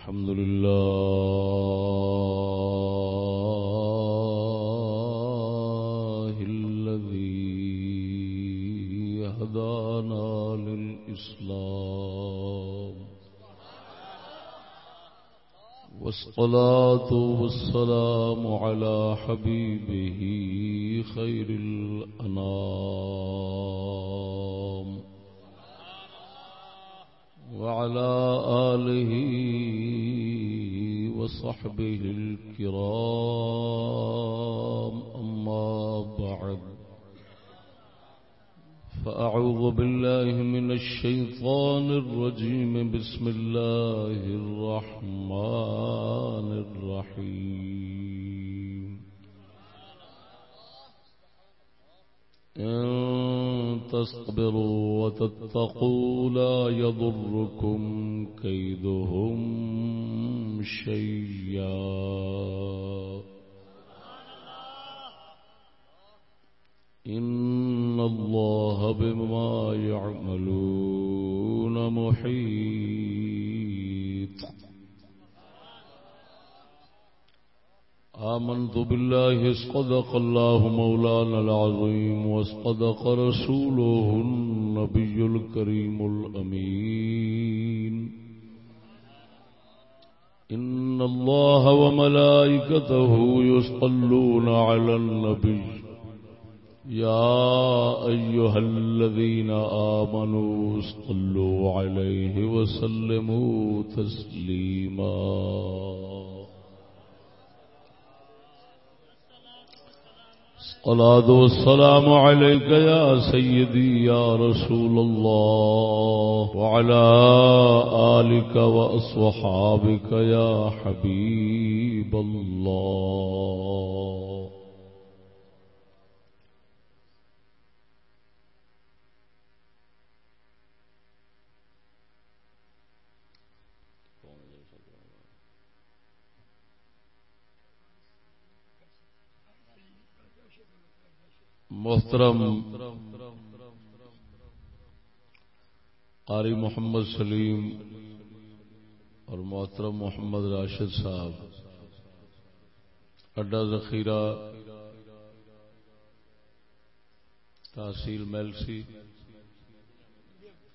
الحمد لله الذي هدانا للإسلام. والصلاة والسلام على حبيبه خير الأنام. تصبروا وتتقوا لا يضركم كيدهم شيئا. إن الله بما يعملون محيط. آمنت بالله اسقدق الله مولانا العظيم واسقدق رسوله وملائكته يصلون على النبي يا أيها الذين آمنوا صلوا عليه وسلموا تسليما الصلاة والسلام عليك يا سيدي يا رسول الله وعلى آلك وأصحابك يا حبيب الله. محترم قاری محمد سلیم اور محترم محمد راشد صاحب اڈا ذخیرہ تحصیل میلسی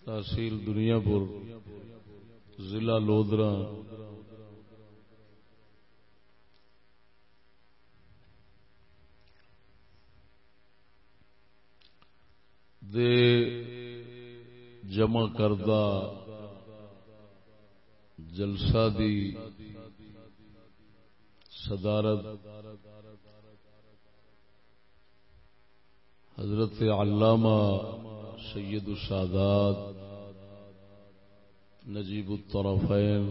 تحصیل دنیا پور ضلع لودرا دے جمع کردہ جلسہ دی صدارت حضرت علامہ سید السادات نجیب الطرفین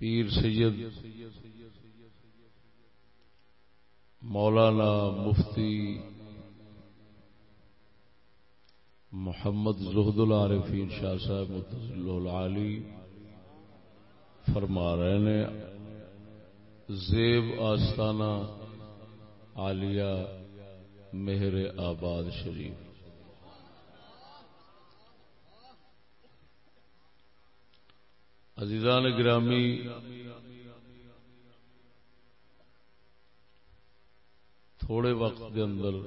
پیر سید مولانا مفتی محمد زہد العارفین شاہ صاحب متضل العالی فرما رہے نے زیب آستانہ عالیہ مہر آباد شریف۔ عزیزان گرامی، تھوڑے وقت کے اندر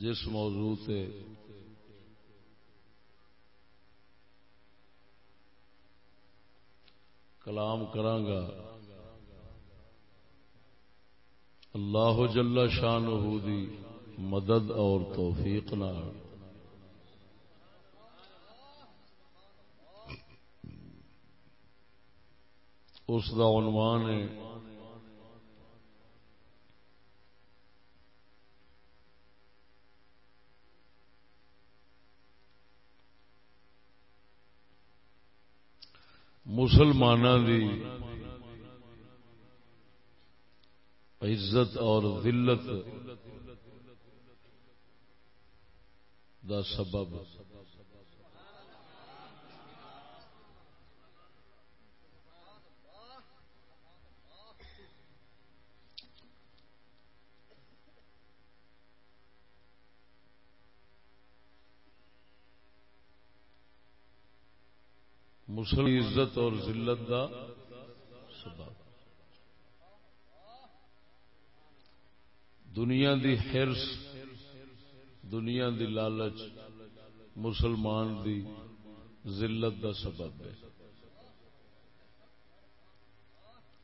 جس موضوع سے کلام کرانگا، اللہ جل شان دی مدد اور توفیق نہ اس دا عنوان ہے مسلمان دی عزت اور ذلت دا سبب مسلم عزت اور ذلت دا سبب۔ دنیا دی حرس دنیا دی لالچ، مسلمان دی ذلت دا سبب ہے۔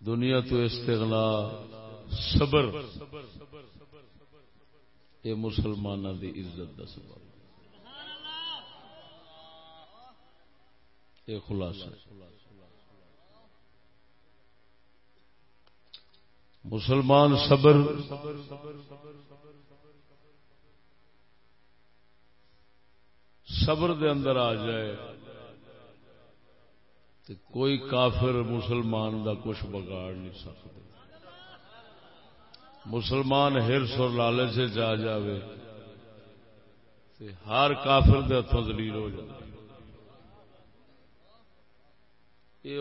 دنیا تو استغنا، صبر، یہ مسلمانوں دی عزت دا سبب۔ یہ خلاصہ۔ مسلمان صبر صبر دے اندر آ جائے تو کوئی کافر مسلمان دا کچھ بگاڑ نہیں سکتے مسلمان ہرس اور لالچ سے جا جاوے ہر کافر دے ہاتھوں دلیل ہو جائے یہ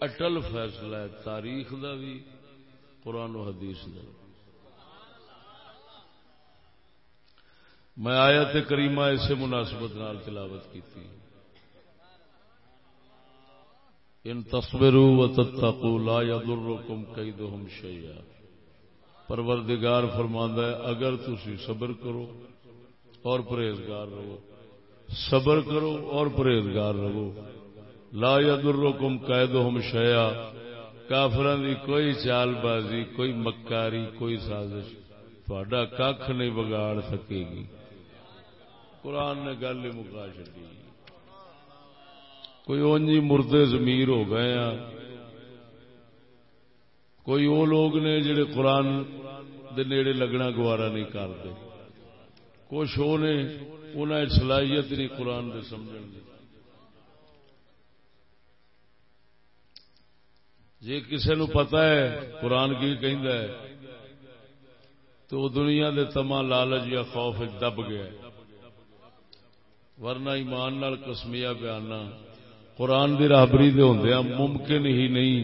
اٹل فیصلہ ہے، تاریخ دا بھی، قرآن و حدیث دا میں آیت کریمہ اسے مناسبت نال تلاوت کی تھی ان تصویروں و تتقوا لا يضركم كيدهم شيئا۔ پروردگار فرماندا ہے، اگر تسی صبر کرو اور پرہیزگار رہو۔ صبر کرو اور پرہیزگار رہو۔ لا یدرکم قیدہم شیئا. کافران دی کوئی چال بازی کوئی مکاری، کوئی سازش تھوڑا کھ نہیں بگاڑ سکے گی۔ قرآن نے گل مکا چکی کوئی اونجی مردے ضمیر ہو گئے ہیں کوئی وہ لوگ نے جڑے قرآن دے نیڑے لگنا گوارا نہیں کرتے کچھ وہ نے انہیں صلاحیت نہیں قرآن دے سمجھنے دی جی کسی نو پتا ہے، قرآن کی ہے، تو دنیا دے تما لالچ یا خوف دب گیا ورنہ ایمان نال کسمیا پیانا قرآن دی راہبری دے ہوندیا ممکن ہی نہیں۔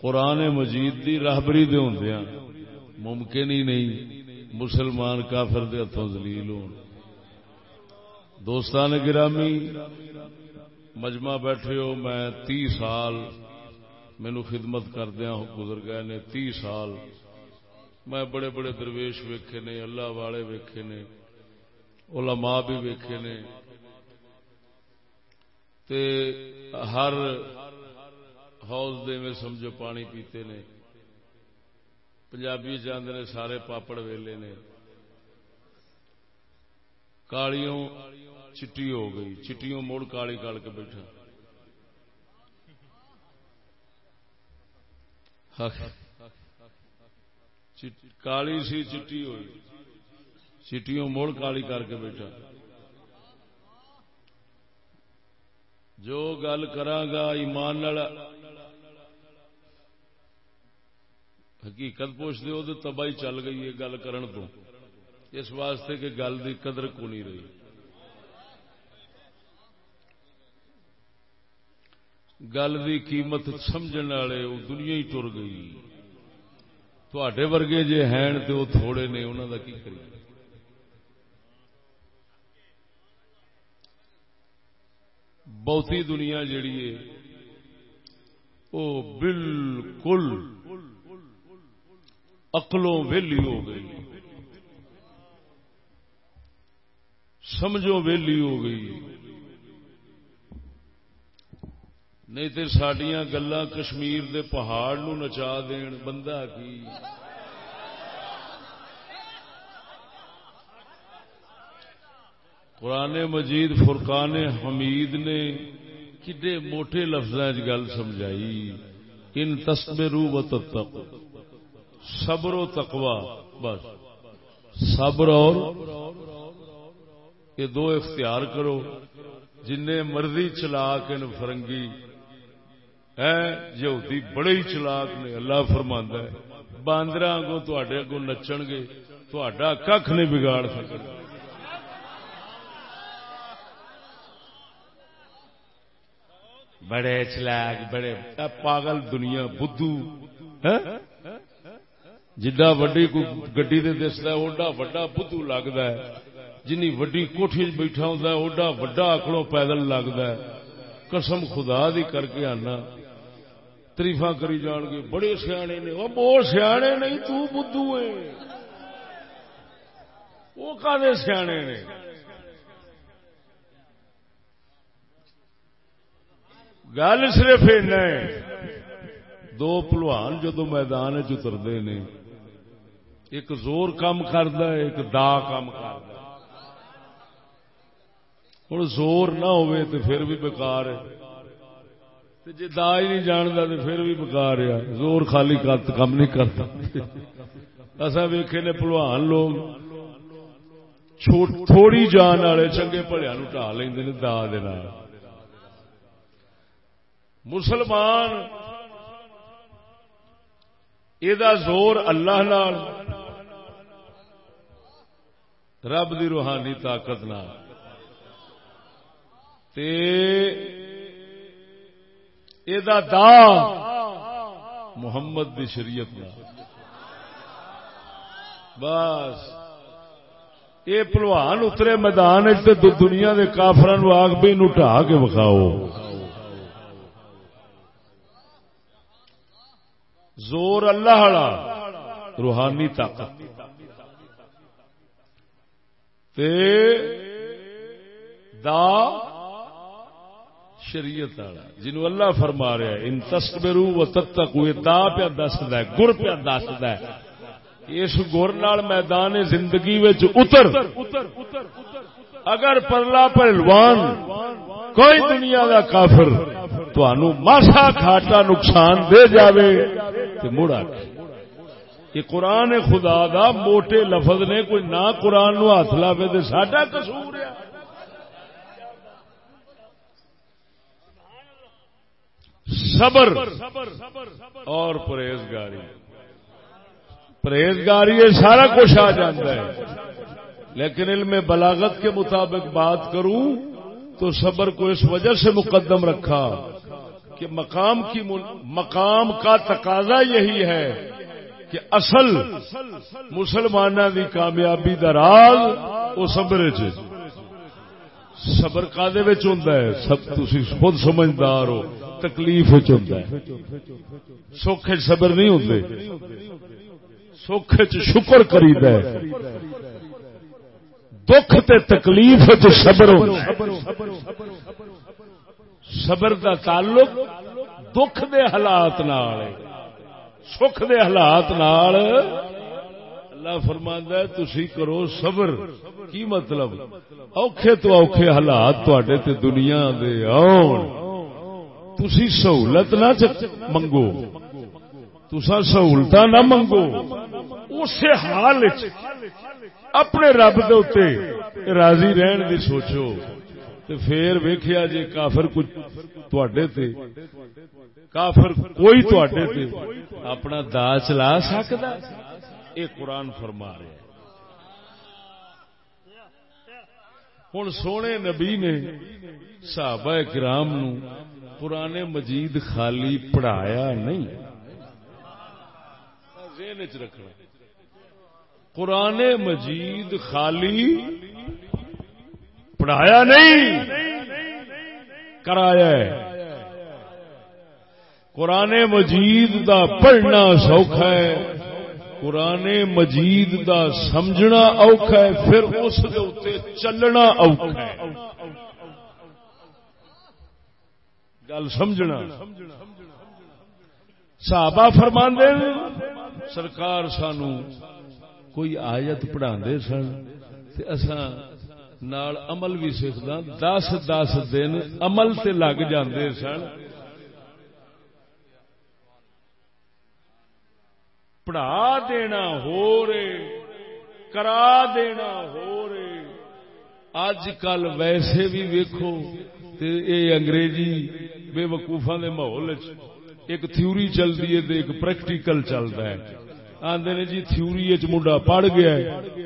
قرآن مجید دی راہبری دے ہوندیا ممکن ہی نہیں۔ مسلمان کافر دے ہاتھوں دلیل ہو دوستان گرامی، مجمع بیٹھے ہو، میں تی سال مینو خدمت کردیا گزر گئے نے تی سال۔ میں بڑے بڑے درویش ویکھے نے، اللہ والے ویکھے نے، علماء بھی ویکھے نے۔ تے ہر ہاؤس دے میں سمجھو پانی پیتے نے۔ پنجابی چاہتے نے سارے پاپڑ ویلے نے۔ کالیوں چٹی ہو گئی، چٹیوں مڑ کالی کال کے بیٹھا کالی سی چٹی ہوئی۔ چٹیوں موڑ کالی کر کے بیٹھا۔ جو گل کرا ایمان حقیقت پوچھتے ہو تو تباہی چل گئی ہے گل کرن تو۔ اس واسطے کہ گل کی قدر کو نہیں رہی۔ گل کی قیمت سمجھنے والے وہ دنیا ہی ٹر گئی۔ تھے ورگے جے ہیں تو وہ تھوڑے نے انہوں کا کی کری بہتی دنیا جیڑی ہے وہ بالکل اقلوں ویلی ہو گئی۔ سمجھو ویلی ہو گئی۔ نہیں تو سڈیا گلا کشمیر دے پہاڑ نو نچا دین، بندہ کی؟ قرآن مجید فرقان حمید نے کڈے موٹے لفظ گل سمجھائی۔ ان تصبرو و تتقو، صبر و تقوا بس۔ صبر اور یہ دو اختیار کرو جن مرضی چلا کے فرنگی۔ یہودی بڑے ہی چلاک نے، اللہ فرما ہے باندر اگوں تے اگوں نچن گے تا کھ نہیں بگاڑ سکے بڑے چلاک، بڑے پاگل دنیا، بدھو جڈا وڈی گڈی دے دستا اوڈا وڈا بدھو لگتا ہے۔ جنی وڈی کوٹھی بیٹھا ہوتا ہے، اوڈا وڈا اکڑوں پیدل لگتا ہے۔ قسم خدا دی کر کے آنا۔ تریفا کری جان گے۔ بڑے سیانے نے۔ وہ بہت سیانے نہیں تو بدھو ہے۔ وہ کدے سیانے نے؟ گل صرف دو پلوان جدو میدان چترتے نے، ایک زور کام کرد ایک دا کام کرد ہوں زور نہ ہوئے تو پھر بھی بکار ہے۔ جی دا ہی نہیں جانتا تو پھر بھی بکار ہے۔ زور خالی کام نہیں کرتا۔ اصا ویخے نے پلوان لوگ۔ تھوڑی جان والے چنگے پڑیا نو ٹا لیں دا مسلمان یہ زور اللہ نال۔ رب دی روحانی طاقت نال۔ دا محمد دی شریعت نال بس۔ یہ پلوان اترے میدان دنیا کے کافران آگ بھی ٹا کے بکھاؤ زور اللہ روحانی طاقت۔ تے دا شریعت والا جنو اللہ فرما رہا ہے، ان تصبرو و تتقو دا پیا دسدا ہے، گر پیا دسدا ہے اس گر نال میدان زندگی وچ اتر، اگر پرلا پہلوان کوئی دنیا دا کافر تانوں ماسا کھاٹا نقصان دے جاوے تے مڑا یہ قرآن خدا دا موٹے لفظ نے کوئی نہ قرآن نو ہاتھ لاوے تے ساڈا قصور ہے۔ صبر اور پرہیزگاری۔ پرہیزگاری سارا کچھ آ جاتا ہے۔ لیکن علم بلاغت کے مطابق بات کروں تو صبر کو اس وجہ سے مقدم رکھا کہ مقام کی مقام کا تقاضا یہی ہے کہ اصل مسلمانوں کی کامیابی دراز وہ صبر صبر کا سب تھی خود سمجھدار ہو۔ تکلیف ہوتا ہے۔ سکھ صبر نہیں ہوتے سکھ شکر کری دکھ تے تکلیف صبر صبر کا تعلق دکھ دے حالات سکھ دے حالات اللہ فرماندہ تسی کرو صبر۔ کی مطلب؟ اوکھے تو اوکھے حالات تے دنیا دے آن۔ تسی سہولت نہ منگو۔ تسا سہولت نہ منگو۔ اسی حال اپنے رب دے راضی رہن دی سوچو۔ پھر ویخیا جی کافر کچھ تے، کافر کوئی تے اپنا دا چلا سکتا یہ قرآن فرما رہے ہوں سونے نبی نے صحابہ کرام نو پرانے مجید خالی پڑھایا نہیں۔ رکھنا۔ قرآن مجید خالی پڑھایا نہیں۔ کرایا قرآن مجید دا پڑھنا سوکھا ہے۔ قرآن مجید دا سمجھنا اوکھا ہے۔ پھر اس چلنا اوکھا ہے۔ گل سمجھنا۔ صحابہ فرمان سرکار سانو کوئی آیت پڑھا سن اساں نال عمل بھی سیکھدا، دس دس دن عمل تے لگ جاندے سن۔ پڑھا دینا ہو رے، کرا دینا ہو رے۔ اج کل ویسے بھی ویکھو تے اے انگریزی بے وقوفا دے ماحول ایک تھیوری چلتی ہے ایک پریکٹیکل چلتا ہے۔ آدھے نے جی تھیوری منڈا پڑھ گیا ہے،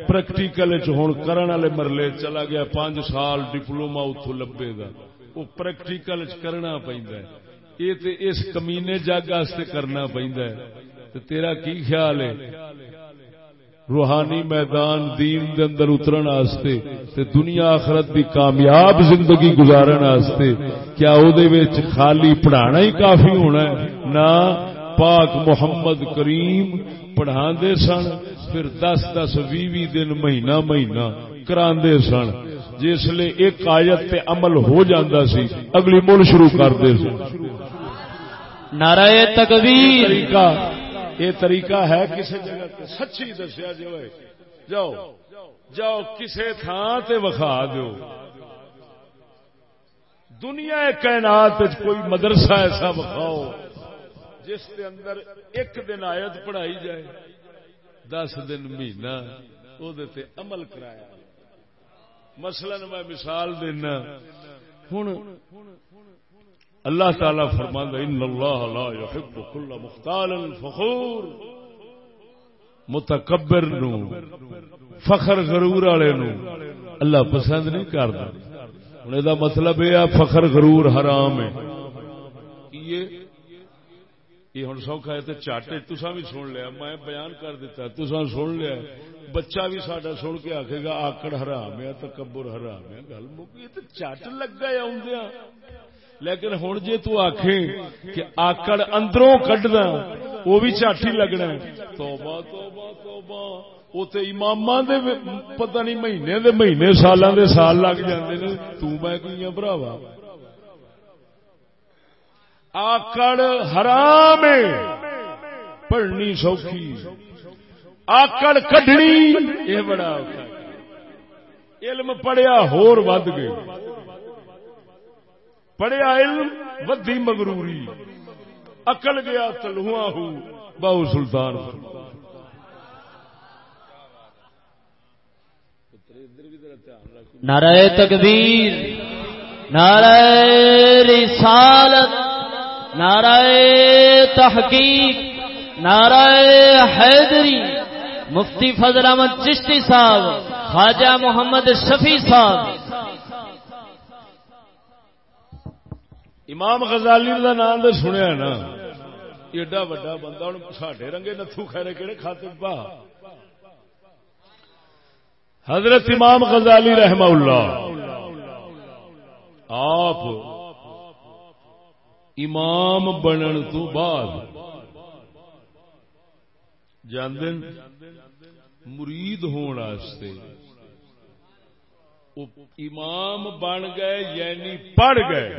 پریکٹیکل ہوں کرن والے مرلے چلا گیا، پانچ سال ڈپلوما اتو لبے گا۔ وہ پریکٹیکل کرنا پہنتا ہے۔ یہ تے اس کمینے جگ واسطے کرنا پہنتا ہے۔ تیرا کی خیال ہے؟ روحانی میدان دین دے اندر اترن آستے تے دنیا آخرت دی کامیاب زندگی گزارن آستے کیا او دے وچ خالی پڑھانا ہی کافی ہونا ہے؟ نہ پاک محمد کریم پڑھا دے سن پھر دس دس بھی بھی دن مہینہ مہینہ کراندے سن۔ جس لیے ایک آیت تے عمل ہو جاندہ سی اگلی مل شروع کر دے سن۔ نعرہ تکبیر۔ یہ طریقہ ہے کسی جگہ سچی دسیا جی جو جاؤ۔ جاؤ کسی تھان تے وکھا دو دنیا کائنات کوئی مدرسہ ایسا وکھاؤ جس کے اندر ایک دن آیت پڑھائی جائے، دس دن مہینہ وہ عمل کرایا۔ مثلا میں مثال دینا۔ ہوں اللہ تعالی فرماندہ ان اللہ لا يحب كل مختال فخور. متکبر نو، فخر غرور والے نو اللہ پسند نہیں کرتا۔ ہوں یہ مطلب یہ فخر غرور حرام ہے۔ یہ یہ ہوں سوکھا ہے تو چاٹے تسا بھی سن لیا، میں بیان کر دیتا تسا سن لیا۔ بچہ بھی ساڈا سن کے آخے گا، آکڑ حرام ہے، تکبر حرام ہے، گل مکی تو چٹ لگا آدھا لیکن ہوں جی تو تک کہ آکڑ اندروں کڈنا وہ بھی چٹ ہی لگنا توبہ توبہ توبہ۔ وہ امام پتہ نہیں مہینے دے مہینے سالوں دے سال لگ جاندے نے۔ تھی براوا آکڑ حرام پڑھنی سوکھی۔ آکڑ کڈنی یہ بڑا علم پڑھیا ہور ود گئے۔ پڑھیا علم ودی مغروری اکل گیا تلہواں بہو سلطان نعرہ تکبیر نعرہ رسالت، نعرہ تحقیق، نعرہ حیدری، مفتی فضل احمد چشتی صاحب، خواجہ محمد شفیع صاحب۔ امام غزالی کا نام تو سنیا نا، ایڈا وا بندہ ہوں، ساڈے رنگے نتھو خیرے کہڑے کھاتے پا۔ حضرت امام غزالی رحمہ اللہ۔ آپ امام بنن تو بعد جاندن، مرید ہونے امام بن گئے یعنی پڑھ گئے۔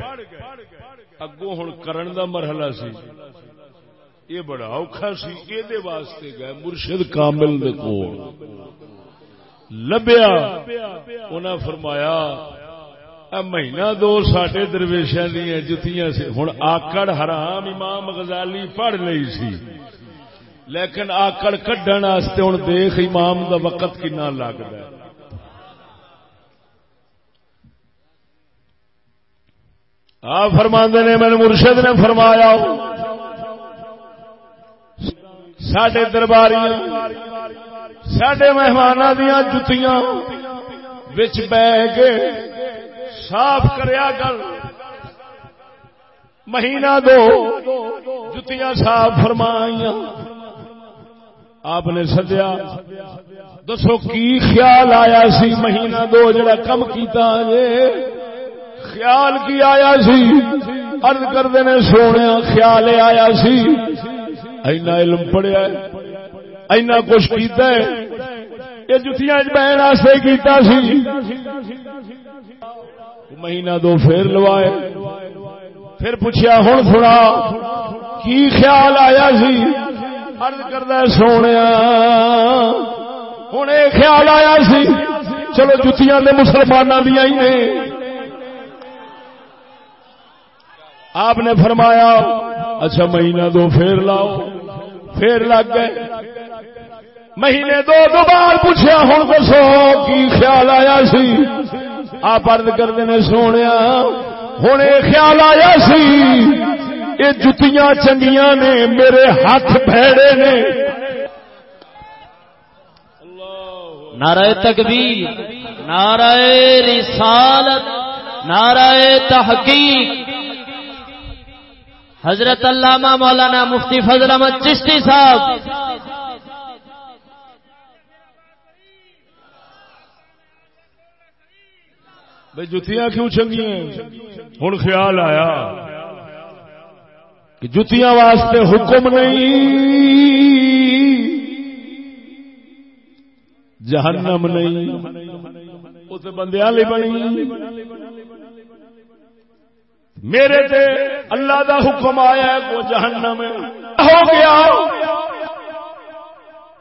اگو ہوں کرن دا مرحلہ سی۔ یہ بڑا اوکھا سی یہ واسطے گئے مرشد کامل دے کول۔ لبیا، انہاں فرمایا مہینہ دو ساڈے درویشاں دیا جتیاں سے ہوں آکڑ حرام امام غزالی پڑھ لی سی۔ لیکن آکڑ کڈن ہوں دیکھ امام دا وقت کنا لگتا ہے آپ فرما نے میں مرشد نے فرمایا سڈے درباری سڈے مہمان دیا جتیاں بچ بہ کے صاف کریا گل۔ مہینہ دو، جتیاں صاف فرمائیاں۔ آپ نے سدیا۔ دسو کی خیال آیا سی مہینہ دو جڑا کم کیتا جے خیال کی آیا سی؟ ارد کرتے نے سونے خیال آیا سی۔ اینا علم پڑیا اینا کچھ کیتا ہے۔ یہ جتیاں بہن واسطے کیتا سی۔ مہینہ دو پھر لوائے۔ پھر پوچھا ہوں تھوڑا کی خیال آیا سی؟ ارد کردہ سونے۔ ہوں یہ خیال آیا سی۔ چلو جتیاں مسلمانوں دیا ہی نے۔ آپ نے فرمایا اچھا مہینہ دو پھر لاؤ۔ پھر لگ گئے۔ مہینے دو دوبار پوچھا، ہوں دسو کی خیال آیا سی؟ آپ ارد کرتے نے سونے ہوں یہ خیال آیا سی؟ یہ جتیاں چنگیاں نے، میرے ہاتھ بھڑے نے۔ نعرہ تکبیر، نعرہ رسالت، نعرہ تحقیق حضرت علامہ مولانا مفتی فضل احمد چشتی صاحب۔ بھائی جتیاں کیوں چنگی ہیں؟ ہوں خیال آیا کہ جتیاں واسطے حکم نہیں، جہنم نہیں اس بندیاں بنی۔ میرے تے اللہ دا حکم آیا ہے وہ جہنم ہو گیا۔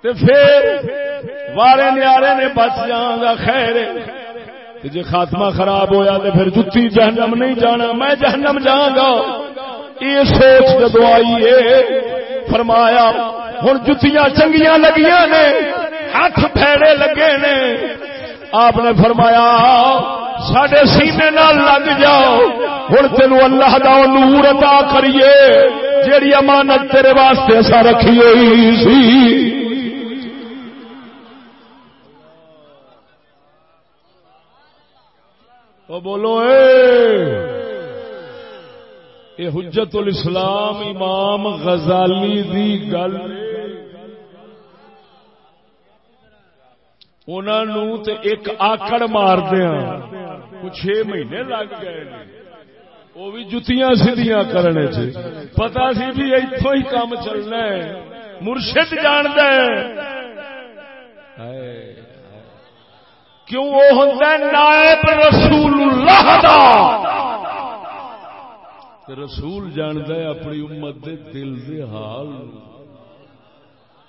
تے پھر وارے نیارے نے بچ جان گا، خیر جی خاتمہ خراب ہویا تو پھر جتی جہنم نہیں جانا، میں جہنم جاؤں گا۔ یہ سوچ جدو آئی ہے، فرمایا ہوں جتیاں چنگیاں لگیاں نے، ہاتھ پھیڑے لگے نے۔ آپ نے فرمایا سڈے سینے نال لگ جاؤ۔ ہوں تین اللہ دا نور ادا کریے، جیڑی امانت تیرے واسطے ایسا رکھی ہوئی سی۔ بولو، اے۔ حجت الاسلام امام غزالی دی گل۔ انہوں تے ایک آکڑ مار دیا چھ مہینے لگ گئے وہ بھی جتیاں سیدیاں کرنے سے۔ پتا سی بھی اتوں ہی کام چلنا ہے۔ مرشد جان دے کیوں وہ ہوتا ہے؟ نائب رسول اللہ دا رسول جانتا ہے اپنی امت دے دل دے حال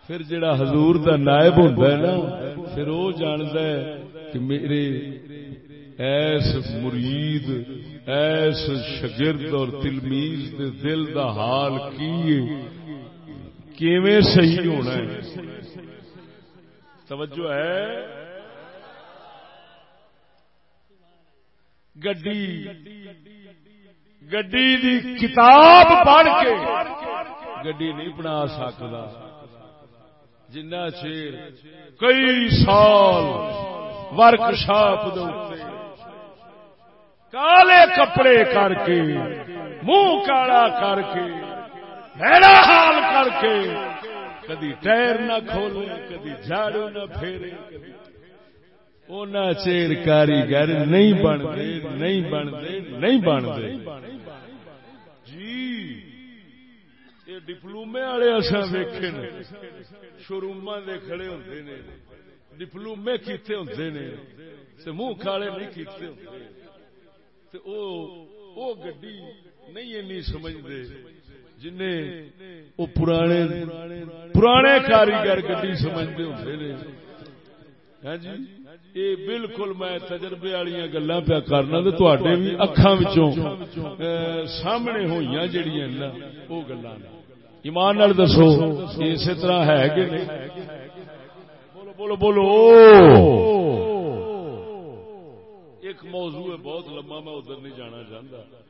پھر جڑا حضور دا نائب ہوتا ہے نا، پھر وہ جانتا ہے کہ میرے ایس مرید، ایس شگرد اور تلمیز دے دل دا حال کی کیویں صحیح ہونا ہے؟ توجہ ہے؟ گڈی گڈی دی کتاب پڑھ کے گڈی نہیں بنا سکتا۔ جنہ چیر کئی سال ورک شاپ کالے کپڑے کر کے منہ کالا کر کے میرا حال کر کے کدی ٹائر نہ کھولے، کدی جھاڑو نہ پھیرے۔ اونا چیر کاریگر نہیں بنتے نہیں بنتے نہیں بنتے۔ جی، ڈپلومے والے اصا ویکھے نے شوروم دے کھڑے ہوتے نے، ڈپلومے کیتے ہوتے نے منہ کھاڑے نہیں کیتے ہوندے۔ ہوتے او گڈی نہیں اینی سمجھتے جن پرانے پرانے کاریگر گڈی سمجھتے ہوتے نے۔ ہاں جی؟ یہ بالکل میں تجربے والی گلا پیا کرنا تو بھی اکھان سامنے ہوئی جہیا وہ گلا ایمان نال دسو، اسی طرح ہے کہ بولو بولو ایک موضوع ہے بہت لمبا میں ادھر نہیں جانا چاہتا۔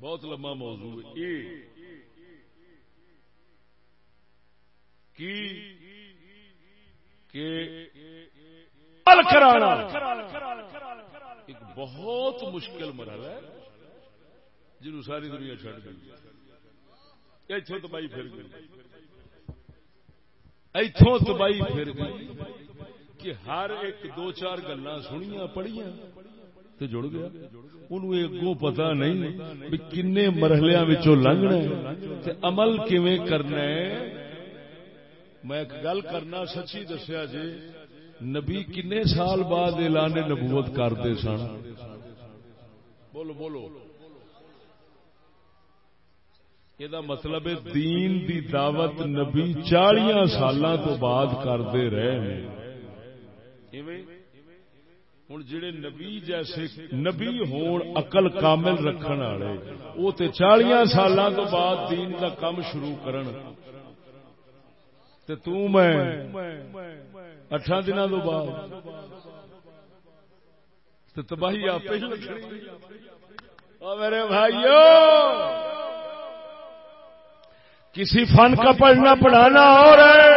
بہت لمبا موضوع ہے۔ کرانا۔ ایک بہت مشکل مرحلہ ہے۔ جنہوں ساری دنیا چڑھ گئی۔ اتوں تباہی پھر گئی۔ اتوں تباہی پھر گئی کہ ہر ایک دو چار گلا سنیا پڑھیا تو جڑ گیا۔ انہوں اگوں پتا نہیں بھی کن مرحلیا لنگنا عمل کیویں کرنا ہے؟ میں ایک گل کرنا سچی دسیا جی نبی کنے سال بعد اعلان نبوت کرتے سن؟ بولو بولو۔ یہ مطلب دین دی دعوت نبی چالیا سال تو بعد کرتے رہے ہیں۔ ہوں جڑے نبی جیسے نبی ہون اقل کامل رکھن والے وہ تے چالیا سال تو بعد دین کا کام شروع کرن۔ تے تو میں اٹھا دن تو بعد تباہی آپ میرے بھائیو، کسی فن کا پڑھنا پڑھانا اور ہے،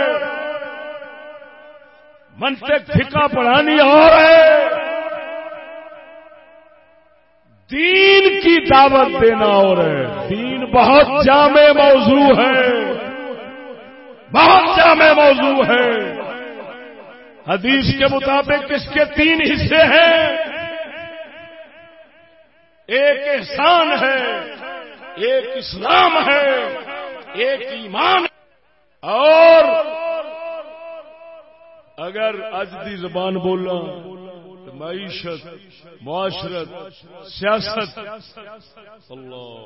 منطق فکا پڑھانی اور ہے۔ دین کی دعوت دینا اور ہے دین بہت جامع موضوع ہے۔ بہت جامع موضوع ہے۔ حدیث کے مطابق اس کے تین حصے ہیں۔ ایک احسان ہے، ایک اسلام ہے، ایک ایمان اور اگر اج دی زبان بولا معیشت، معاشرت، سیاست۔ اللہ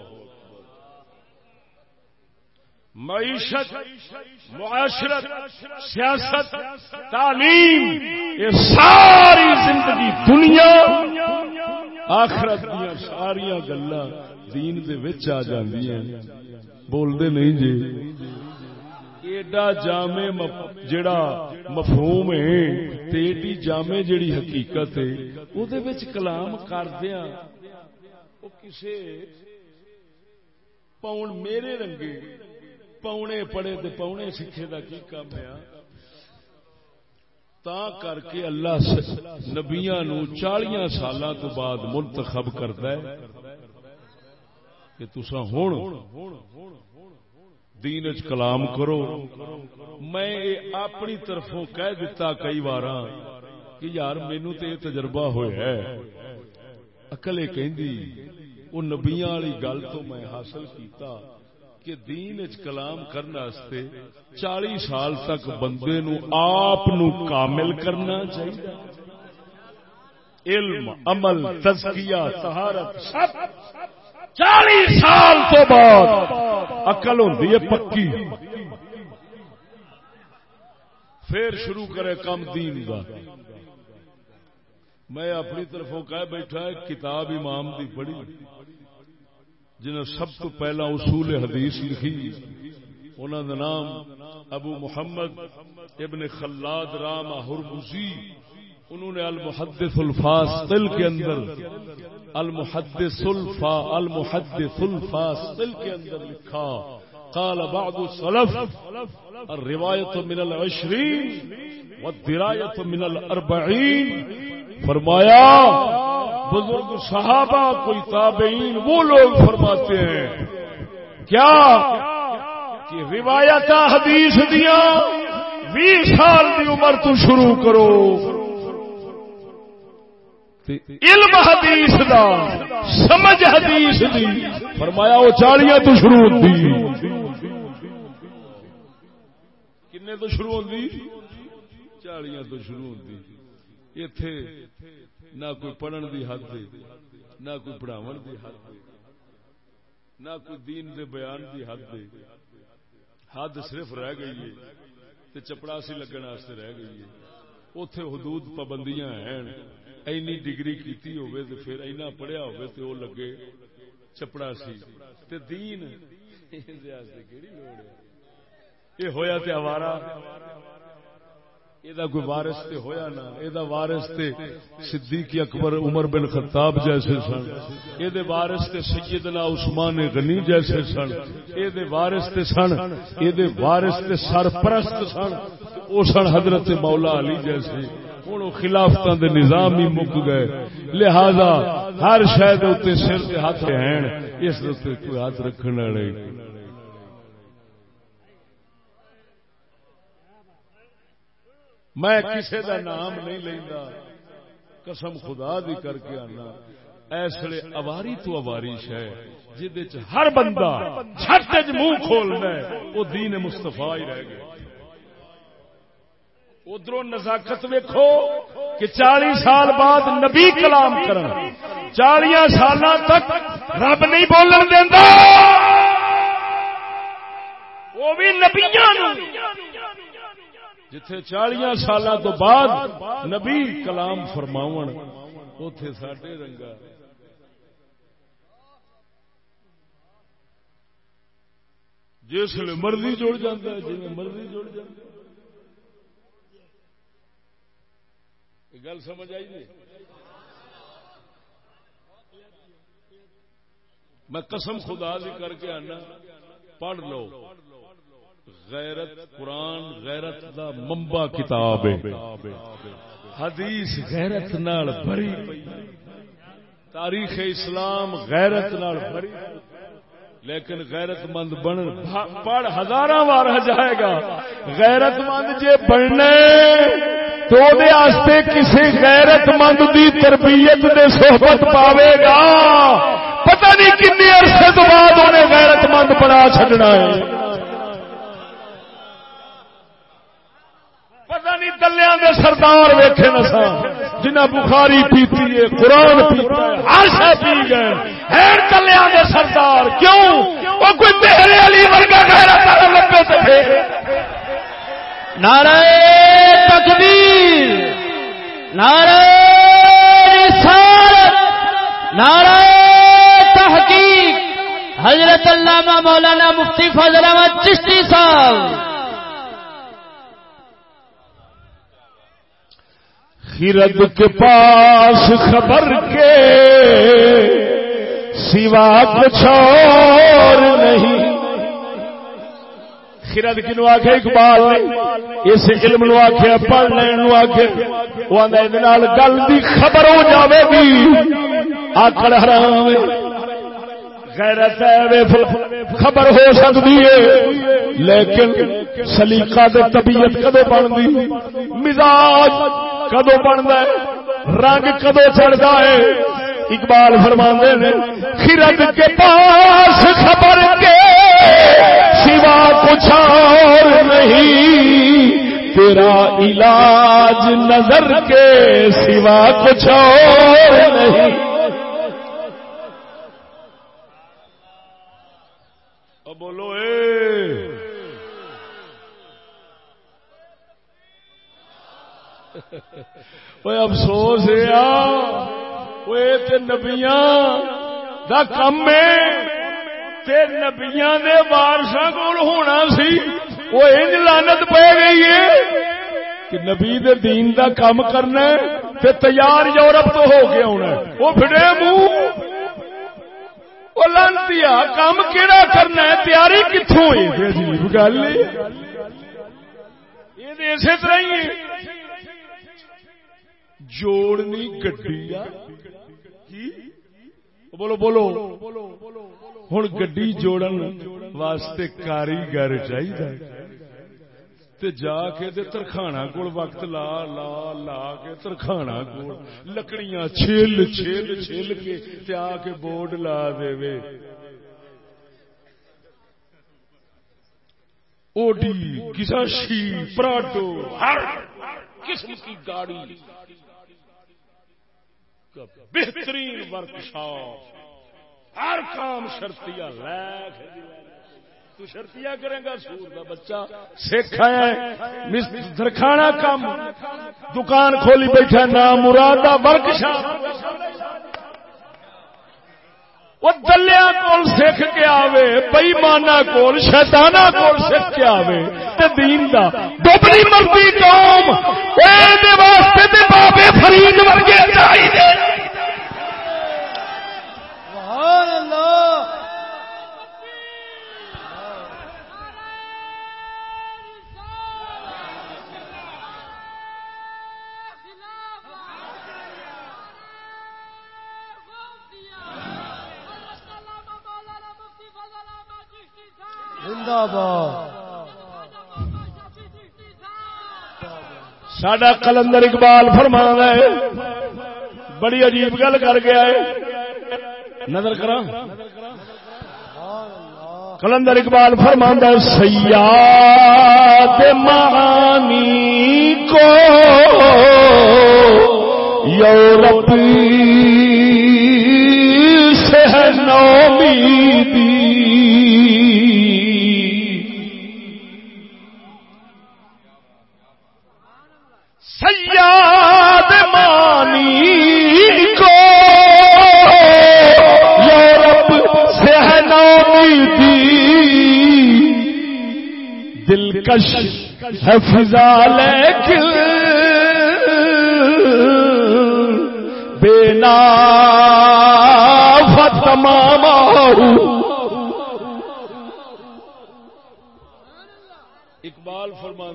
معیشت، معاشرت، سیاست، تعلیم، یہ ساری زندگی، دنیا، آخرت دیا ساریا گلا دین دے وچ آ جاندیاں۔ بولدے نہیں جی۔ ایڈا جامع جڑا مفہوم ہے، تے ایڈی جامع جڑی حقیقت ہے او دے وچ کلام کردیاں، او کسے پاؤن میرے رنگے پونے پڑے تو پونے سکھے کا کی کام ہے؟ تا کر کے اللہ نبیا نو چالیا سال تو بعد منتخب کرتا ہے، کہ تسا ہوں دین چ کلام کرو۔ میں اپنی طرفوں کہہ دیتا کئی بار کہ یار مینو تو یہ تجربہ ہوا ہے۔ اکلے کہ وہ نبیا والی گل تو میں حاصل کیتا کہ دین اچ کلام کرنے چالی سال تک بندے نو آپ نو کامل کرنا چاہیے علم، عمل، تزکیہ، طہارت، سب۔ چالی سال تو بعد اقل ہوتی ہے پکی۔ پھر شروع کرے کم دین کا میں اپنی طرفوں کہہ بیٹھا کتاب امام دی پڑھی۔ جنہیں سب تو پہلا اصول حدیث لکھی۔ انہوں کا نام ابو محمد ابن خلاد رام ہرمزی انہوں نے المحدث الفاظ تل کے اندر، المحدث الفا، المحدث الفاظ تل کے اندر لکھا، قال بعض السلف، الروایت من العشرین والدرایت من الاربعین، فرمایا، بزرگ صحابہ، کوئی تابعین، وہ لوگ فرماتے ہیں، کیا؟ کہ روایت حدیث دیا، بیس سال کی عمر تو شروع کرو۔ علم حدیث دا، سمجھ حدیث دی۔ فرمایا وہ چالیاں تو شروع ہوتی کنے تو شروع ہوتی چالیاں تو شروع ہوتی اتے نہ کوئی پڑھن دی حد دے نہ کوئی پڑھاون دی حد دے نہ کوئی دین دے بیان دی حد دے حد صرف رہ گئی ہے تے چپڑاسی لگن واسطے رہ گئی ہے۔ اوتھے حدود پابندیاں ہیں۔ اینی ڈگری کیتی ہوئے تے پھر اینا پڑھیا ہوئے تے او لگے چپڑاسی تے دین کیڑی لوڑ ہے یہ ہویا تے آوارہ یہ کوئی وارث تے ہویا نا۔ یہ وارث تے صدیق اکبر عمر بن خطاب جیسے سن۔ یہ وارث تے سیدنا عثمان غنی جیسے سن۔ یہ وارث تے سن۔ یہ وارث تے سرپرست سن۔ او سن حضرت مولا علی جیسے۔ ہوں خلافت دے نظام ہی مک گئے لہذا ہر شاید سر کے ہاتھ ہیں اس کوئی ہاتھ رکھنے والے۔ میں کسی کا نام نہیں لینا قسم خدا دی کر کے آنا۔ ایسے اواری تو اوارش ہے جہد ہر بندہ چھٹ منہ کھولنا وہ دین مستفا ہی رہ گیا۔ ادھر نزاکت ویکو کہ چالی سال بعد نبی کلام کرن۔ چالیا سال تک رب نہیں بولن دینا وہ بھی نبیاں جتھے چالیا سال تو بعد نبی کلام فرماو اتے ساڈے رنگا۔ جس مرضی جڑ جاتا ہے جی مرضی جڑ جاتا گل سمجھ آئی نہیں؟ میں قسم خدا دی کر کے آنا، پڑھ لو۔ غیرت قرآن غیرت دا ممبا کتاب حدیث غیرت نال بھری۔ تاریخ اسلام غیرت نال بھری۔ لیکن غیرت مند بن، پڑھ ہزار بار جائے گا۔ غیرت مند جے بننے۔ تو آستے کسی غیرت مند کی تربیت دے صحبت پاوے گا؟ پتہ نہیں کن عرصے تو بعد انہیں غیرت مند بنا چڈنا ہے۔ پتہ نہیں دلیا دے سردار ویکھے نسا جنہ بخاری پیتی ہے، قرآن پیتا ہے آشا پی گئے۔ ہیر دلیا دے سردار کیوں؟ وہ کوئی میرے علی ورگا غیرت لبے سے نعرہ تکبیر، نعرہ رسالت، نعرہ تحقیق۔ حضرت علامہ مولانا مفتی فضل احمد چشتی صاحب۔ خرد کے پاس خبر کے سوا کچھ اور نہیں۔ خرد کنو آخ اقبال نے؟ اس علم نو آخیا پڑھ لین نو آخ وہ گل دی خبر ہو جاوے گی۔ آکڑ حرام غیرت خبر ہو سکتی ہے۔ لیکن سلیقہ دے طبیعت کدو بنتی؟ مزاج کدو بنتا ہے؟ رنگ کدو چڑھتا ہے؟ اقبال فرماندے نے، خرد کے پاس خبر کے سوا کچھ اور نہیں۔ تیرا علاج نظر کے سوا کچھ اور نہیں۔ بولو، اے۔ افسوس ہے نبیاں دا کم ہے نبیا وارسا کول ہونا سی وہ انج لانت پہ گئی ہے کہ نبی دے دین دا کام کرنا تے تیار یورپ تو ہو کے آنا وہ پھڑے منہ وہ لانتی کام کیڑا کرنا ہے تیاری کتوں ہوئی عجیب گل اسی طرح ہی جوڑنی گڈی بولو بولو۔ ہوں گڈی جوڑن واسطے کاریگر چاہیے جا کے ترخانا کول وقت لا لا لا کے ترخانا کول لکڑیاں چھل چھل چھل کے آ کے بورڈ لا دے اوڈی کساشی پراٹو، ہر قسم کی گاڑی۔ بہترین ورکشاپ۔ ہر کام شرطیا تو شرطیا کرے گا سور کا بچہ۔ سکھ درخانا کام دکان کھولی بیٹھا نام مراد ورکشاپ۔ وہ دلیا کول سکھ کے آوے بئیمانا کول شیطانا کول سکھ کے آوے۔ تے دین دا دوبری مرضی قوم، اے واسطے تے بابے فرید ورگے چاہیے سڈا کلندر اقبال فرما ہے بڑی عجیب گل کر گیا ہے نظر کرا کلندر اقبال فرما سیاد مانی کو یورپ سے نومیدی سیاد مانی کو یورپ سے ہے نومیدی دلکش ہے فضا لیکن بے بینا فتمام اقبال فرما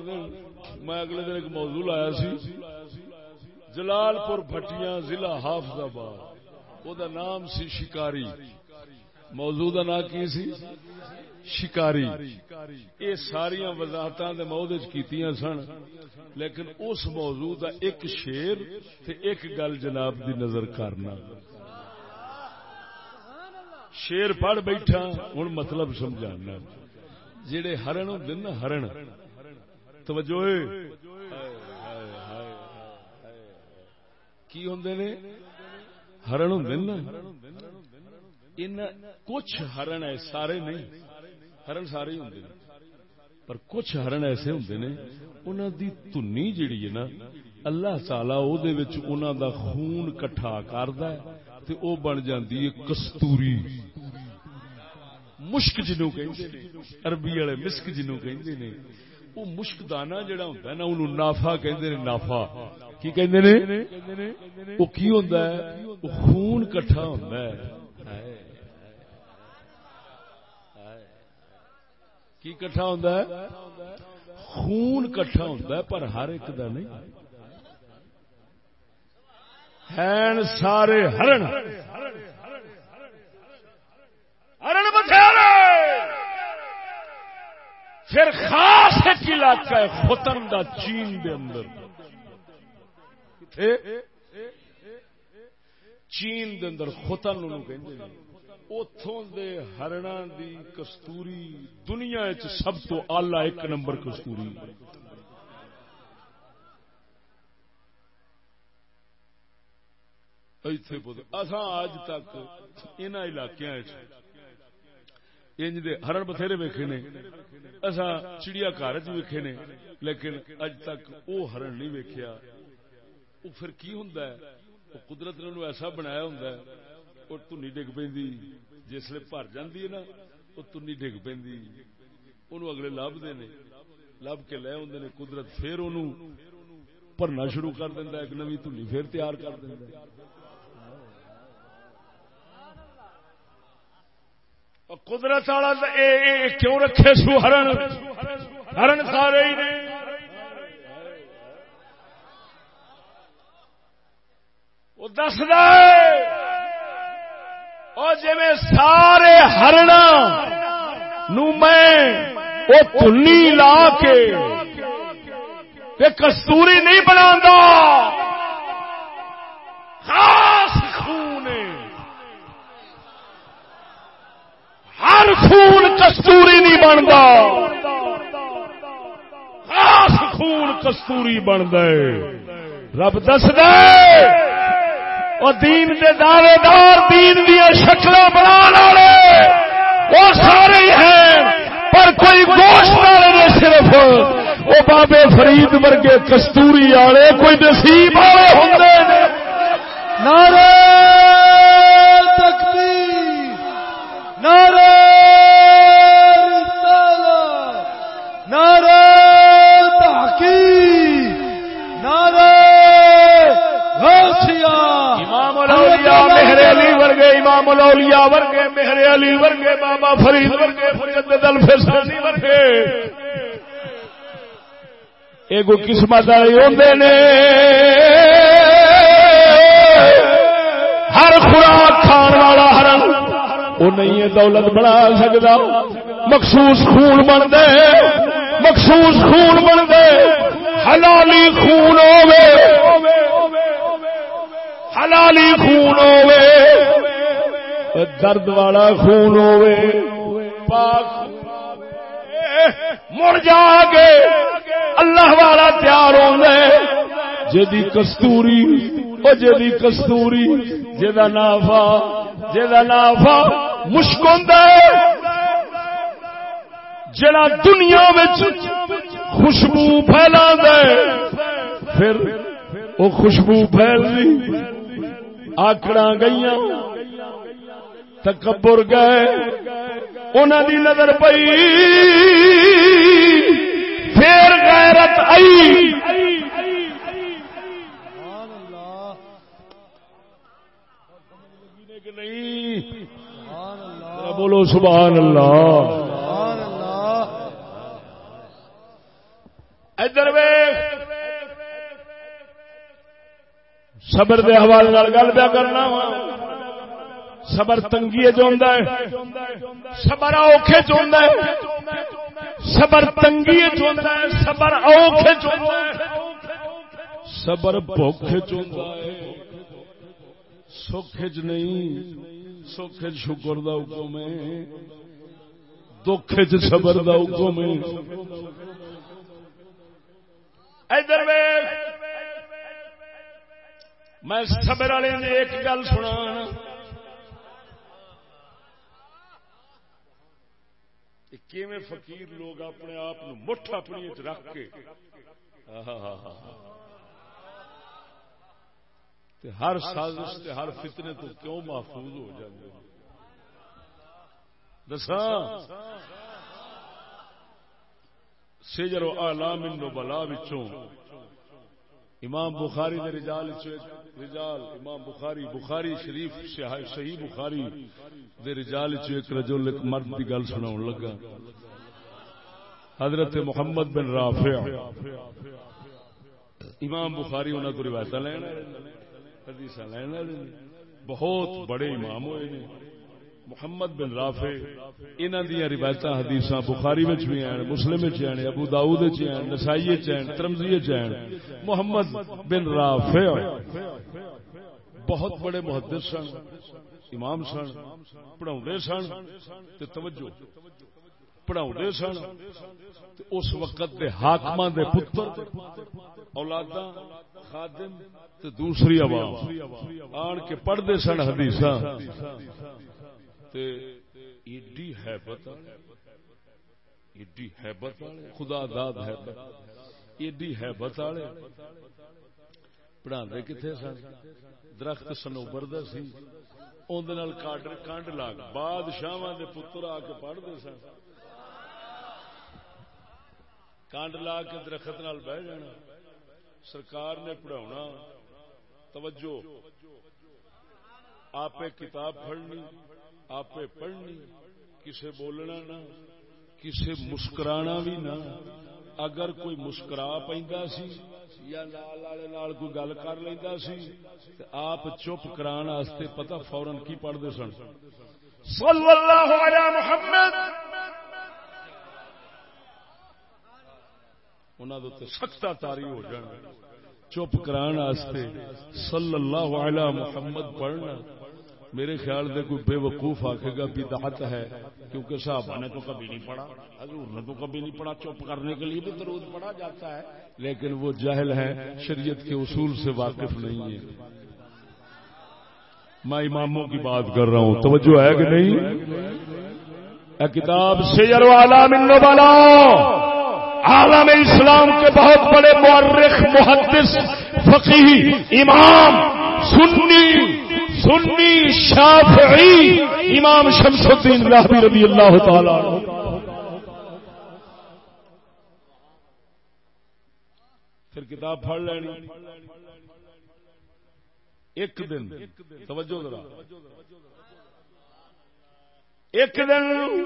میں اگلے دن ایک موضوع لایا سی جلال پور بھٹیاں ضلع حافظ آباد وہ نام سی شکاری۔ موضوع کا نام کی سی؟ شکاری۔ یہ ساری وضاحت کی سن، لیکن اس موضوع دا ایک شیر تے ایک گل جناب دی نظر کرنا۔ شیر پڑھ بیٹھا ہوں مطلب سمجھانا۔ جڑے ہرن ہوں نا ہرن۔ توجہ کی ہوں نے؟ ہرن ہوں نا؟ کچھ ہرن ہے سارے نہیں۔ ہرن سارے ہوں پر کچھ ہرن ایسے ہوں نے انہوں دی تنی جیڑی ہے نا، اللہ تعالی او دے وچ انہاں دا خون کٹھا کرد تے او بن جاندی ہے کستوری۔ مشک جنوں کہندے نے، عربی والے مسک جنوں کہندے نے۔ او مشک دانا جڑا ہوندا ہے نا اونوں نافا کہندے نے نافا کی کہندے نے؟ او کی ہوندا ہے؟ او خون کٹھا ہوندا ہے۔ کی کٹھا ہوندا ہے؟ خون کٹھا ہوندا ہے، پر ہر ایک دا نہیں۔ ہیں سارے ہرن۔ ہرن بتھیرے پھر خاص ایک علاقہ ہے ختن دا چین دے اندر۔ چین دے اندر ختن انہوں کہندے ہیں اتوں دے ہرنا دی کستوری دنیا سب تو آلہ ایک نمبر کستوری۔ اج تک ان علاقے ہرن بتھیرے ویکے نے۔ اصا چڑیا گھر چیکے نے، لیکن اج تک وہ ہرن نہیں ویکیا وہ پھر کی ہوں قدرت نے ایسا بنایا ہوں وہ تنی ڈگ پی جسے بھر جاتی ہے نا وہ تنی ڈگ پیندی پی اگلے لبتے نے لب کے لے آدھے نے قدرت، پھر ان بھرنا شروع کر دینا ایک نوی تنی پھر تیار کر دینا قدرت والا کیوں رکھے سو ہرن؟ ہرن سارے ہی نے۔ وہ دس دے جی سارے ہرنا نو میں وہ تنی لا کے کستوری نہیں بنا خاص خون ہر خون کستوری نہیں بنتا۔ خاص خون کستوری بن دے رب دس دے۔ وہ دین دے دعوے دار دین دیا شکل بنا والے۔ وہ سارے ہیں، پر کوئی گوشت والے نے صرف۔ وہ بابے فرید ورگے کستوری والے، کوئی نصیب والے ہوں نعرہ تکبیر۔ نعرہ نعرہ الاولیاء مہر علی ورگے امام الاولیاء ورگے مہر علی ورگے بابا فرید ورگے الفسانی ورگے۔ قسمت والے ہوندے نے۔ ہر خوراک کھان والا ہرن وہ نہیں ہے دولت بنا سکتا مخصوص خون بن دے مخصوص خون بن دے حلالی خون ہوے حلالی خون ہوے درد والا خون ہوے پاک مڑ جا کے اللہ والا تیار ہونا جدی کستوری وہ جدی کستوری جا نافا جا نافا مشکل جڑا دنیا خوشبو پھیلا دے پھر وہ خوشبو پھیل آکڑا گئی تکبر گئے انہوں دی نظر پئی پھر غیرت آئی۔ بولو سبحان اللہ۔ صبر دے حوالے گل پیا کرنا وا۔ صبر تنگی چاہتا ہے۔ صبر اوکھے چاہتا ہے۔ صبر تنگی چاہتا ہے۔ صبر اوکھے چاہتا ہے۔ صبر بھوکھے چاہتا ہے۔ سکھ چ نہیں سکھ شکر دا حکم ہے۔ دکھ چ صبر دا حکم ہے۔ ادھر میں صبر والے نے ایک گل سنا کیویں فقیر لوگ اپنے آپ مٹھ اپنی رکھ کے۔ ہر سازش تے ہر فتنے تو کیوں محفوظ ہو جاتے دسا سجر و آلام بلا امام بخاری دے رجال رجال، امام بخاری بخاری شریف صحیح بخاری دے رجال ایک رجل، ایک مرد کی گل سنا لگا۔ حضرت محمد بن رافع۔ امام بخاری انہوں کو روایت لینا حدیث لینا بہت بڑے امام ہوئے محمد بن رافع، انہاں دیا روایت حدیث بخاری وچ بھی ہیں، مسلم وچ ہیں، ابو داؤد وچ ہیں، نسائی وچ ہیں ترمزی ہیں۔ محمد بن رافع، بہت بڑے محدث سن، امام سن پڑھاؤ سن، تے توجہ پڑھاؤ سن، تے اس وقت دے حاکم دے پتر اولادا خادم، تے دوسری عوام۔ آن کے پڑھتے سن حدیثاں۔ حدیث ایڈی حیبت ایڈی حیبت، خدا داد حیبت، ایڈی حیبت والے پڑھا کتنے سن؟ درخت سنوبر دا سی اندر کانڈ لاگ بادشاہ دے پتر آ کے پڑھتے سن۔ کانڈ لا کے درخت نال بہ جانا، سرکار نے پڑھاؤنا توجہ، آپ کتاب پڑھنی۔ آپ پڑھنی، کسے بولنا نہ، کسے مسکرانا بھی نہ۔ اگر کوئی مسکرا سی یا نال والے نال کوئی گل کر لینا سی آپ چپ کران واسطے پتہ فورن کی پڑھتے سن؟ صلی اللہ علیہ محمد! انہوں سخت تاری ہو جان چپ کران واسطے صلی اللہ علیہ محمد پڑھنا۔ میرے خیال سے کوئی بے وقوف آخے گا، بدعت ہے، کیونکہ صحابہ نے تو کبھی نہیں پڑھا۔ حضور نے تو کبھی نہیں پڑھا، چپ کرنے کے لیے بھی درود پڑھا جاتا ہے۔ لیکن وہ جاہل ہے شریعت کے اصول سے واقف نہیں ہے میں اماموں کی بات کر رہا ہوں، توجہ ہے کہ نہیں؟ کتاب سیر والا بالا عالم اسلام کے بہت بڑے مورخ محدث فقی امام، سنی سنی شافعی امام شمس الدین راہبی رضی اللہ تعالی پھر کتاب پڑھ لینی۔ ایک دن۔ توجہ ذرا۔ ایک دن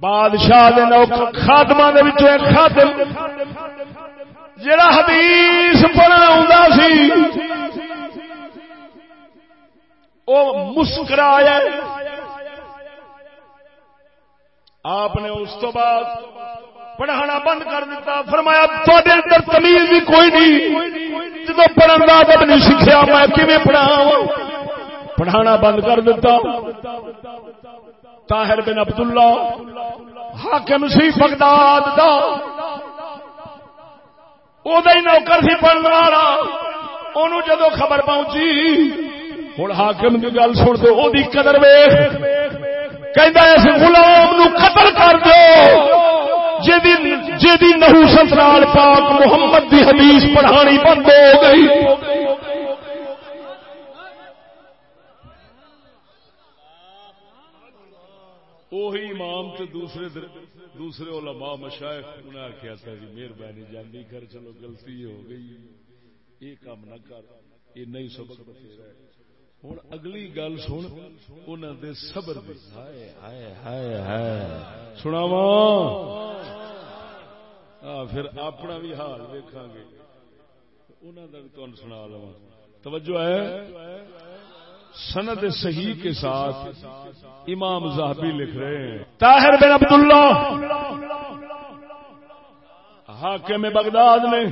بادشاہ خاتمہ خاتم جڑا حدیث پڑھنا سی۔ وہ مسکرایا۔ آپ نے اس تو بعد پڑھانا بند کر دیتا۔ فرمایا اندر تمیز بھی کوئی نہیں۔ جب پڑھن کا ادب نہیں سیکھا میں کھے پڑھا پڑھانا بند کر دیتا۔ طاہر بن عبد اللہ حاکم سی بغداد دا۔ او نوکر سی پڑھنے والا۔ انہوں جدو خبر پہنچی ہوں حاکم کی گل سن دو وہ قدر ویخ کہ اس غلام نو قتل کر دو جی نحوست نال پاک محمد دی حدیث پڑھانی بند ہو گئی وہی امام تے دوسرے دوسرے علماء مشائخ انہیں آخیا تھا جی مہربانی جانی کر چلو غلطی ہو گئی یہ کام نہ کر یہ نہیں سبق بتھیرا ہے ہوں اگلی گل سن انہوں دے صبر سناوا پھر اپنا بھی حال دیکھا گے انہوں کا بھی تمہیں سنا لوا توجہ ہے سند صحیح کے ساتھ امام زاہبی لکھ رہے ہیں طاہر بن عبداللہ حاکم بغداد نے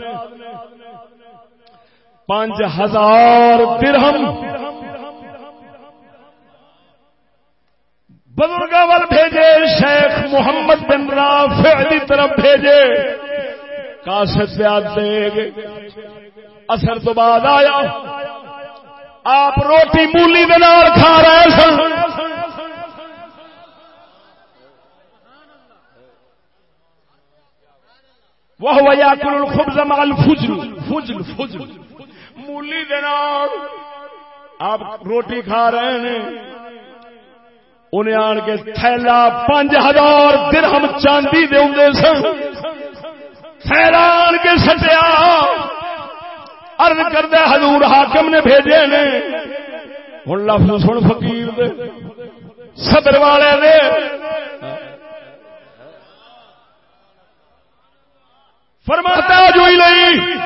پانچ ہزار درہم بزرگ وال بھیجے، شیخ محمد بن رافع دی طرف بھیجے۔ کاسٹ دے۔ گے اثر تو بعد آیا۔ آپ روٹی مولی دال کھا رہے سن۔ وہ یا کل خبز مال فجل فجل فجل مولی دال آپ روٹی کھا رہے ہیں انہیں آن کے تھیلا پانچ ہزار درہم چاندی دے سن۔ تھیلا آن کے سٹیا۔ ارد کردہ حضور حاکم نے بھیجے نے۔ ہوں لفظ سن فقیر دے۔ صدر والے دے۔ فرماتا جو ہی نہیں۔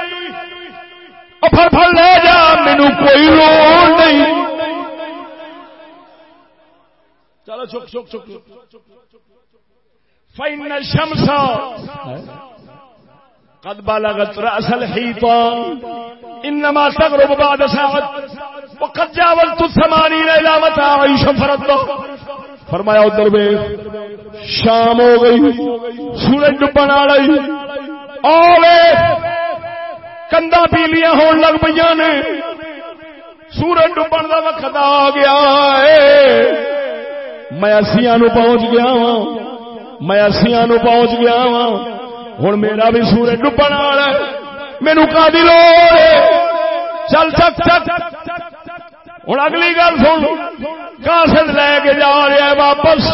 پھر پھر لے جا مینو کوئی لوڑ نہیں۔ چلو چک چک چک فائن شمسا قد بالغت راس الحيطان انما تغرب بعد ساعه وقد جاوزت الثمانين الى متاع عيش فرد فرمایا ادھر وے شام ہو گئی، سورج ڈبن والی اوے کندا پیلیاں ہون لگ پئی نے۔ سورج ڈبن دا وقت آ گیا ہے۔ میں اسیاں نو پہنچ گیا ہاں میں اسیاں نو پہنچ گیا ہاں ہوں میرا بھی سورج ڈبن والا مینو کا لوڑ چل چک چک ہوں اگلی گل سن۔ کاسد لے کے جا رہا ہے واپس۔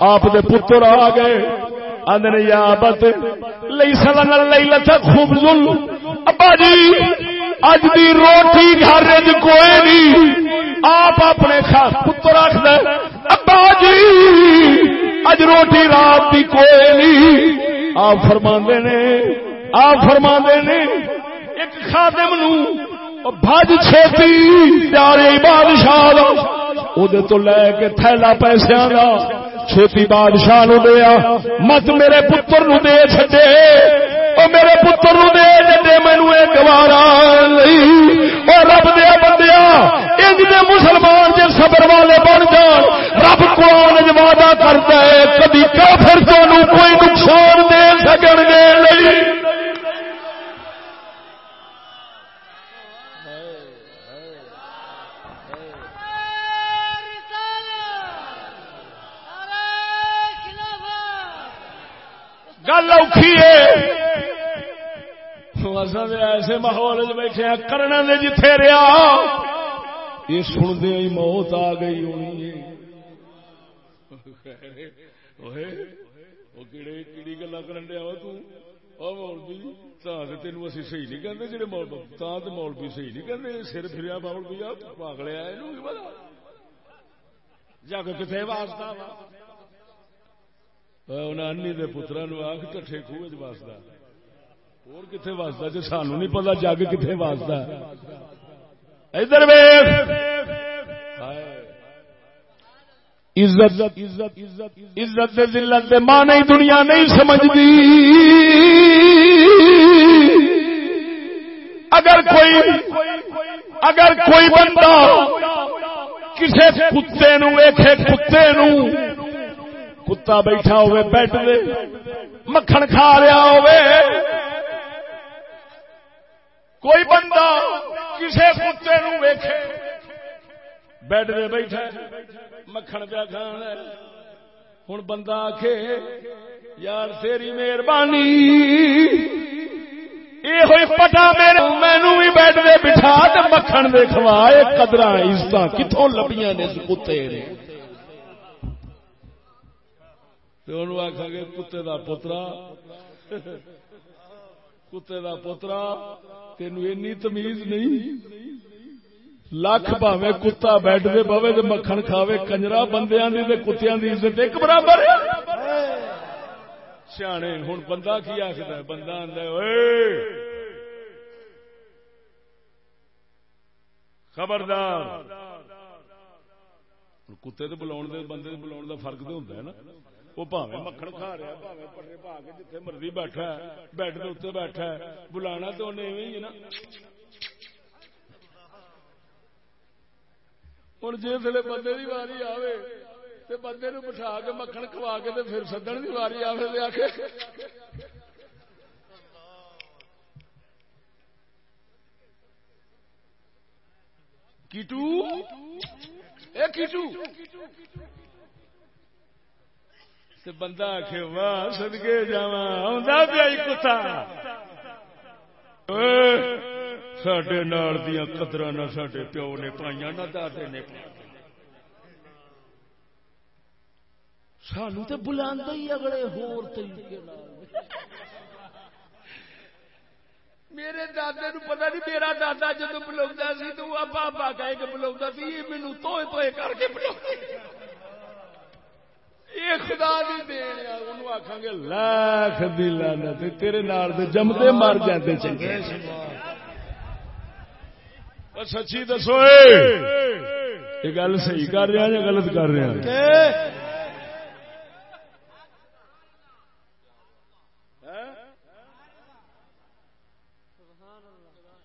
آپ دے پتر آ گئے۔ آدھے یا بت لئی سلن لئی لچا خوب سن ابا جی اج دی روٹی گھر کوئی نہیں۔ آپ اپنے خاص پتر آخر ابا جی اج روٹی رات کی کوئی نہیں۔ آپ فرما نے، آپ فرما نے، ایک خادم نو بھج چھتی پیارے بادشاہ تو لے کے تھیلا پیسے کا چھتی بادشاہ نو دیا مت میرے پتر نو دے چڈے اور میرے پتر نو دے چڈے مینو گوارا بار اور رب دیا بندیا انج دے مسلمان جے صبر والے بن جان۔ رب قرآن وعدہ کرتا ہے، کبھی کافر تو کوئی نقصان دے سکن گے نہیں گل اوکھی ہے۔ ایسے ماحول بیٹھے ہیں، کرنا نے جتھے رہا یہ سنتے ہی موت آ گئی ہونی کیڑی گلا کرن دیا مولوی جی، تین صحیح نہیں کہتے جی مولوی مولوی صحیح نہیں کہتے سر پھریا مولوی پاگلیا جگ کتنے واسطہ انی دے پترا نو آخ کٹھے خوہ چ واسطہ اور کتنے واسطہ جی سانو نہیں پتا جگ کتنے واسطہ ادھر عزت عزت عزت عزت ذلت ماں نہیں دنیا نہیں سمجھتی اگر کوئی اگر کوئی بندہ کسی کتے نو ویکھے کتے نو کتا بیٹھا ہوئے بیٹھ دے مکھن کھا رہا ہوئے۔ کوئی بندہ کسی کتے نو ویکھے، بیڈ دے بیٹھا مکھن پیا کھان ہوں بندہ آخ یار تیری مہربانی یہ ہوئی پٹا میرے مینو بھی بیڈ دے بٹھا تو مکھن دے کھوا قدر عزت کتوں لبیاں نے کتے نے۔ آخا گے کتے کا پوترا کتے کا پوترا تین این تمیز نہیں لکھ پاوے کتا بیٹھ دے بوے تو مکھن کھاوے کنجرا بندیاں دی تے کتیاں دی عزت ایک برابر ہے سیانے ہوں بندہ کی آخر بندہ آدھا اے، 哎 خبردار کتے تو بلا بندے بلا کا فرق تو ہوتا ہے نا وہ پاوے مکھن کھا رہا پاوے پٹے پا کے جتنے مرضی بیٹھا ہے بیڈ کے اتنے بیٹھا ہے بلانا تو انہیں ہی ہے نا ہوں جس بندے کی واری آئے تو بندے نو بٹھا کے مکھن کھوا کے تے پھر سدن کی واری آئے تو آ کے کیٹو اے کیٹو تے بندہ آخ واہ سدگے جا پیا کتا۔ سڈے نال دیا قدر نہ سڈے پیو نے پائیا نہ دادے نے۔ پائی سانو تو بلا ہی اگلے ہور طریقے میرے دادے نو پتا نہیں، میرا دادا جدو بلا سی تو آپ آپ کہہ کے بلا سی مینو تو کر کے بلا یہ خدا بھی دین آخان گے لاکھ دلانا تیرے نال جمتے مر جاتے چنگے۔ سچی دسو یہ گل صحیح کر رہا یا غلط کر رہا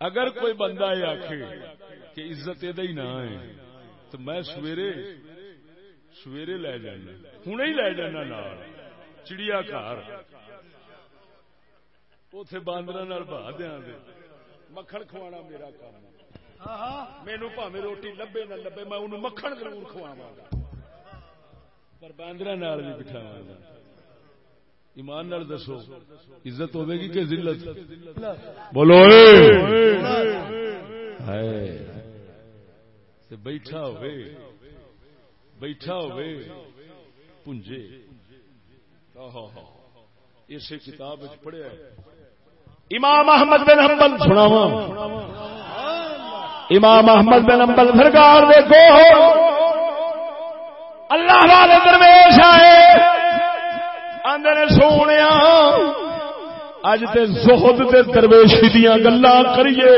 اگر کوئی بندہ یہ آخ کہ عزت یہ نہ ہے تو میں سویرے سویرے لے جانا ہوں ہی لے جانا نال چڑیا گھر اتے باندر بہا دیا مکھن کھوانا میرا کام مینو پاوے روٹی لبے نہ لبے میں انہوں مکھن ضرور کھواوا پر باندر بھی بٹھاوا گا ایمان نال دسو عزت ہوے گی کہ ذلت بولو بیٹھا ہوئے بیٹھا ہوئے پنجے اسی کتاب پڑھیا امام احمد بن حنبل سناوا امام احمد بن حنبل سرکار دیکھو اللہ والے درویش آئے۔ آندے سونے اج تے زہد تے درویش دیا گلا کریے۔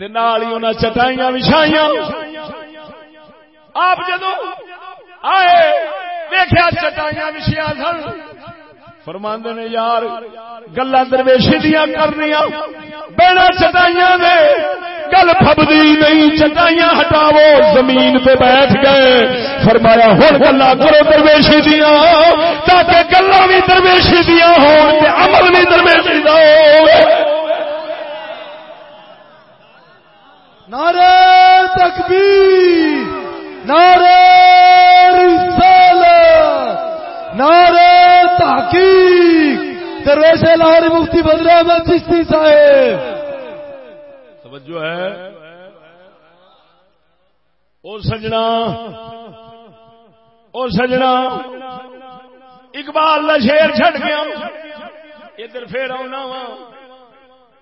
تے نال ہی انہاں چٹائیاں وچھائیاں۔ آپ جدو آئے دیکھا چٹائیاں وشیا سن۔ فرماندے نے، یار گلا درویشی دیا کرنی بنا چٹائیاں دے گل پبدی نہیں، چٹائیاں ہٹاو، زمین پہ بیٹھ گئے۔ فرمایا ہوں گلا کرو درویشی دیا تاکہ گلا بھی درویشی دیا ہو عمل بھی درویشی دا ہو نعرہ تکبیر نعرہ رسالت نعرہ تحقیق درویش لاہور مفتی بدر احمد چشتی صاحب۔ توجہ ہے۔ اور سجنا۔ اور سجنا۔ اقبال کا شیر چھڑ گیا ادھر پھر آنا وا۔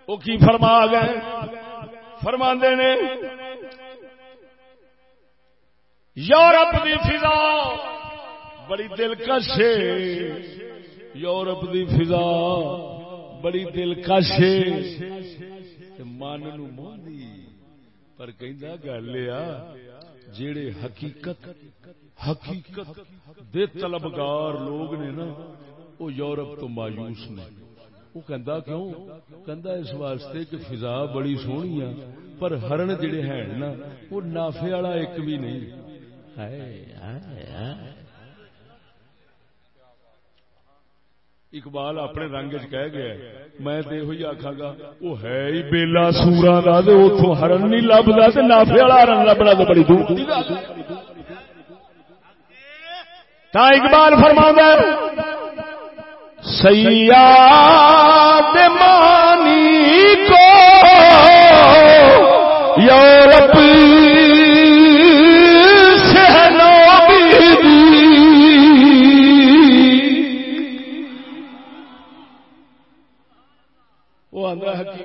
وہ کی فرما گئے؟ فرما نے۔ یورپ دی فضا۔ بڑی دلکش ہے۔ یورپ دی فضا۔ بڑی دلکش من موندی پر کہندا گل جڑے حقیقت حقیقت دے طلبگار لوگ نے نا وہ یورپ تو مایوس نے۔ وہ کہندا کیوں؟ کہندا اس واسطے کہ فضا بڑی سونی ہے، پر ہرن جڑے ہیں نا وہ نافے والا ایک بھی نہیں۔ اقبال اپنے رنگ چ کہہ گیا میں تو یہ آخا گا وہ ہے ہی بےلا سورا کا اتو ہرن نہیں لبتا تو نافے والا ہرن لبنا تو بڑی دور اقبال فرما سیاد مانی کو یورپ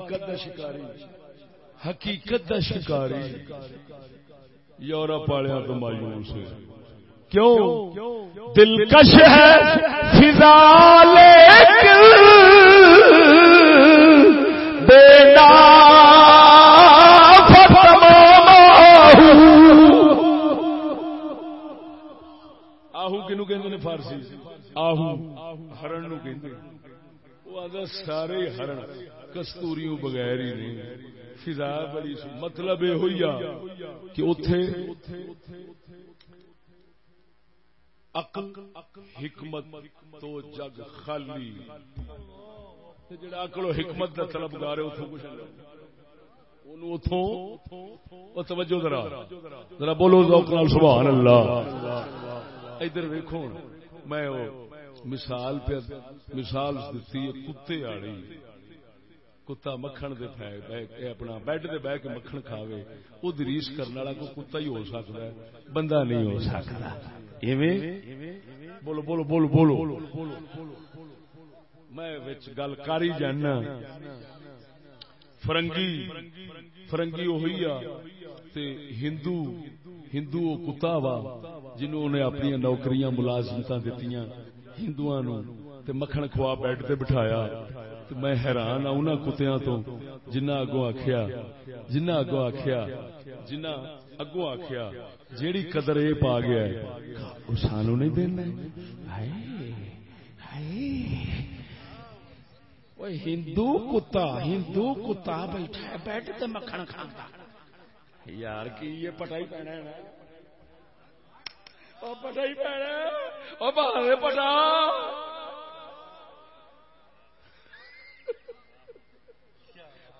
حقیقت دا شکاری. حقیقت دا شکاری. یورپ والوں تو مایوس کیوں؟ دلکش ہے فضا بیٹا فارسی؟ آہو. ہرن نو کہ سارے ہرن. کستوریوں بغیر ہی نہیں۔ فضا بڑی مطلب یہ ہوئی کہ اتے عقل، حکمت تو جگ خالی۔ جڑا عقل و حکمت کا طلبگار ہے اتوں کچھ توجہ ذرا۔ ذرا بولو ذوق نال سبحان اللہ ادھر ویکھو میں مثال پہ، مثال دیتی ہے، کتے آڑی۔ کتا مکھن دے پھے اپنا بیڈ دے بہ کے مکھن کھاوے۔ او دریس کرنے والا کوئی کتا ہی ہو سکتا ہے۔ بندہ نہیں ہو سکتا۔ ایویں؟ بولو بولو بولو بولو۔ میں گل کر ہی جانا۔ فرنگی فرنگی وہی آ ہندو ہندو کتا وا جنہوں نے اپنی نوکریاں ملازمت دیتی ہندو مکھن کھوا بیڈ تے بٹھایا۔ میں حیران ہوں ان کتیا تو جنہ اگوں آخیا جنہ اگوں آخیا جنہ اگوں آخیا جیڑی قدر یہ پا گیا وہ سانو نہیں دینا ہندو کتا ہندو کتا بیٹھا بیٹھ تے مکھن کھانا یار کی یہ پٹائی پینا ہے؟ پٹائی پینا پٹا۔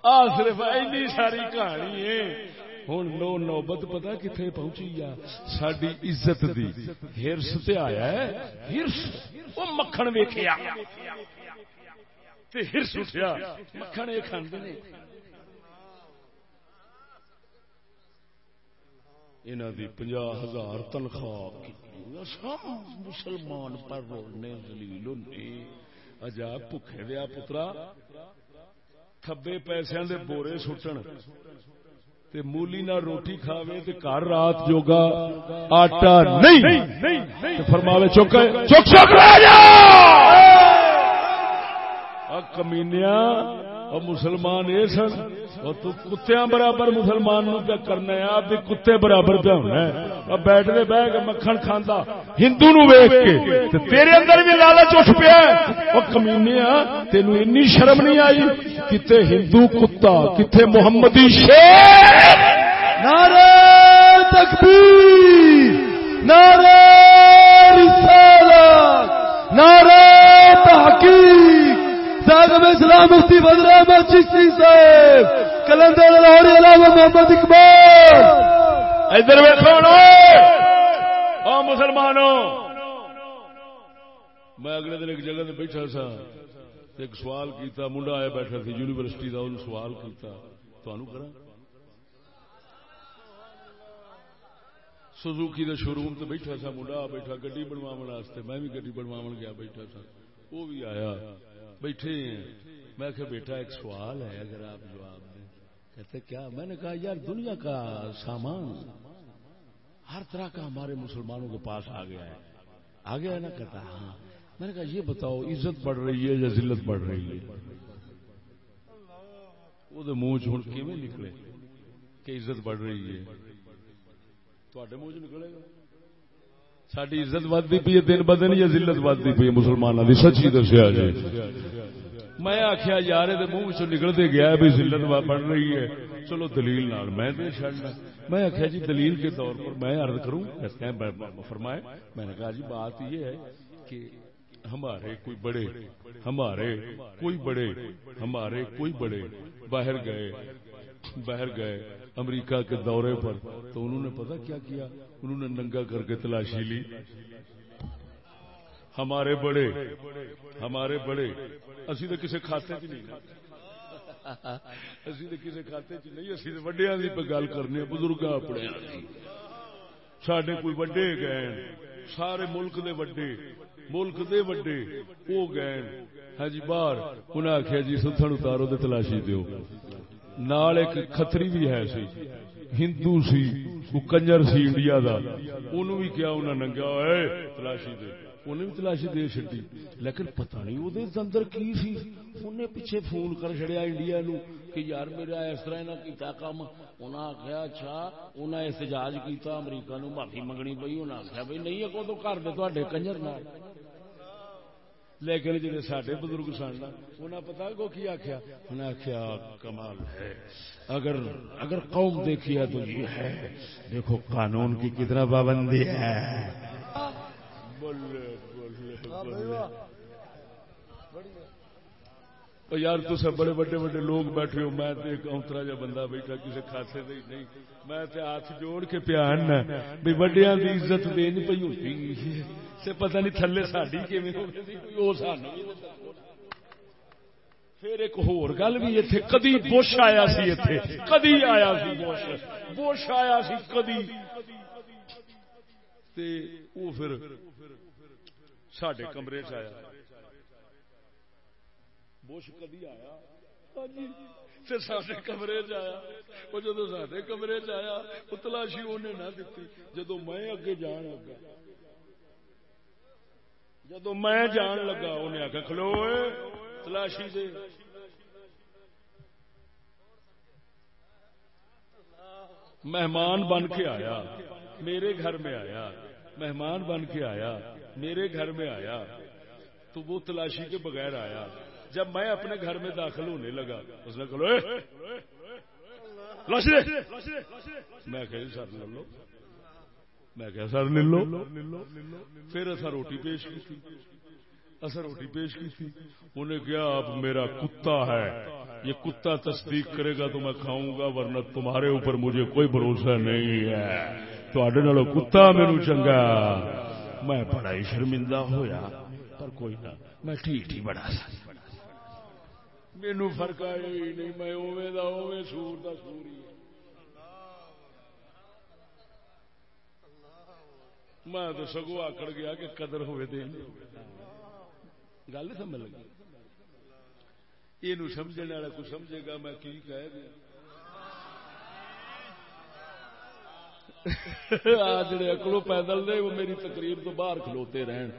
آ صرف اینی ساری کہانی ہے۔ ہوں نو نوبت پتا کتنے پہنچی آ۔ ساری عزت دی ہرس تے آیا ہے۔ ہرس؟ وہ مکھن ویخیا ہرس اٹھیا۔ مکھن یہ کھانے انہوں دی پنجا ہزار تنخواہ مسلمان پر رولنے دلیل اجا بھوکے دیا پترا۔ تھبے پیسے دے بورے سٹن تے مولی نہ روٹی کھاوے تے گھر رات جوگا آٹا نہیں تے فرماوے چوک چوک چوک رہ جا کمینیاں اور مسلمان یہ سن اور تو کتیا برابر مسلمان نو کیا کرنا ہے؟ آپ بھی کتے برابر پہ ہونا ہے۔ اور بیٹھ دے بہ کے مکھن کھانا ہندو نو ویخ کے تیرے اندر بھی لالچ اٹھ پیا اور کمینیا تینو اینی شرم نہیں آئی؟ کتے ہندو کتا، کتے محمدی شیر۔ نعرہ تکبیر، نعرہ رسالت، نعرہ تحقیق۔ زاغم اسلام مفتی بدر احمد چشتی صاحب، کلندر لاہوری علامہ محمد اقبال۔ ادھر ویکھو او ہاں، مسلمانوں۔ میں اگلے دن ایک جگہ بیٹھا سا ایک سوال کیتا، منڈا آیا بیٹھا سی، یونیورسٹی کا انہوں سوال کیتا۔ تمہوں کرا سزوکی کے شو روم بیٹھا سا، منڈا بیٹھا، گڈی بنوا میں بھی گڈی بنوا گیا، بیٹھا سا۔ وہ بھی آیا۔ بیٹھے میں کہ بیٹا، ایک سوال ہے، اگر آپ جواب دیں۔ کہتے کیا؟ میں نے کہا، یار، دنیا کا سامان ہر طرح کا ہمارے مسلمانوں کے پاس آ گیا ہے۔ آ گیا ہے نا؟ کہتا ہاں۔ میں نے کہا، یہ بتاؤ، عزت بڑھ رہی ہے یا ذلت بڑھ رہی ہے؟ وہ منہ چون کیون نکلے کہ عزت بڑھ رہی ہے؟ تھوڑے منہ چ نکلے گا۔ ساری عزت ودی پی دن ب دن یا ذلت ودی پی مسلمانوں کی سچی دسیا جی۔ میں آخیا یار منہ چ نکلتے گیا بھی ذلت بڑھ رہی ہے۔ چلو دلیل نال میں دے چڑنا میں آخیا جی دلیل کے طور پر میں عرض کروں فرمائے میں نے کہا جی بات یہ ہے کہ ہمارے کوئی بڑے ہمارے کوئی بڑے ہمارے کوئی بڑے باہر گئے باہر گئے امریکہ کے دورے پر، تو انہوں نے پتا کیا کیا؟ انہوں نے ننگا کر کے تلاشی لی۔ ہمارے بڑے ہمارے بڑے، اسی تو کسی کھاتے چ نہیں۔ اسی تو کسی کھاتے چ نہیں، اسی تو وڈیا کی گل کرنے بزرگ اپنے ہاں سڈے کوئی وڈے گئے سارے ملک دے وڈے، ملک دے وڈے وہ گئے ہاں جی باہر۔ انہیں آخیا جی ستھن اتارو تلاشی دیو۔ نال ایک کتری بھی ہے سی، ہندو سی، وہ کنجر سی انڈیا دا۔ انہوں بھی کیا انہیں ننگا ہے تلاشی دے۔ انہیں بھی تلاشی دے چڈی لیکن پتہ نہیں وہ اندر کی سی۔ انہیں پیچھے فون کر چڑیا انڈیا نو کہ یار میرا اس طرح نہ کیتا کام انہیں آخیا اچھا انہیں احتجاج کیتا امریکہ نو معافی منگنی پی انہیں آخیا بھائی نہیں، اگوں تو کر دے تے کنجر نال۔ لیکن جی سڈے بزرگ سن انہیں پتا کو کی آخیا انہیں آخیا کمال ہے۔ اگر اگر قوم دیکھی ہے تو یہ ہے۔ دیکھو قانون کی کتنا پابندی ہے۔ بولے یار تو سب بڑے بڑے بڑے لوگ بیٹھے ہو میں ایک اوترا جا بندہ بیٹھا کسی خاصے دے نہیں میں تے ہاتھ جوڑ کے پیان نہ بھی وڈیاں دی عزت دین پئی ہوتی سے پتہ نہیں تھلے ساڈی کیویں ہو گئی او سانو پھر ایک ہور گل بھی ایتھے کدی بوش آیا سی ایتھے کدی آیا سی بوش بوش آیا سی کدی تے او پھر ساڈے کمرے چ آیا بش کدی آیا؟ ہاں جی، کمرے چیا وہ جدو سارے کمرے چیا وہ تلاشی انہیں نہ دیتی جدو میں اگے جان لگا جدو میں جان لگا انہیں آخر کھلو تلاشی دے۔ مہمان بن کے آیا، میرے گھر میں آیا۔ مہمان بن کے آیا، میرے گھر میں آیا۔ تو وہ تلاشی کے بغیر آیا۔ جب میں اپنے گھر میں داخل ہونے لگا، اس نے میں کہ سر لے لو۔ میں کہ سر لے لو۔ پھر اصا روٹی پیش کی اصا روٹی پیش کی تھی۔ انہیں کیا آپ میرا کتا ہے۔ یہ کتا تصدیق کرے گا تو میں کھاؤں گا، ورنہ تمہارے اوپر مجھے کوئی بھروسہ نہیں ہے۔ تو کتا میرے چنگا۔ میں بڑا ہی شرمندہ ہویا، پر کوئی نہ، میں ٹھیک ہی بڑا سا۔ مینو فرق آیا ہی نہیں میں اوے دا اوے سور دا سور ہی میں تو سگو آکڑ گیا کہ قدر ہوئے دے گل سمجھ لگی یہ سمجھنے والا کو سمجھے گا میں کی کہہ دیا جڑے اکڑوں پیدل دے وہ میری تقریر تو باہر کھلوتے رہن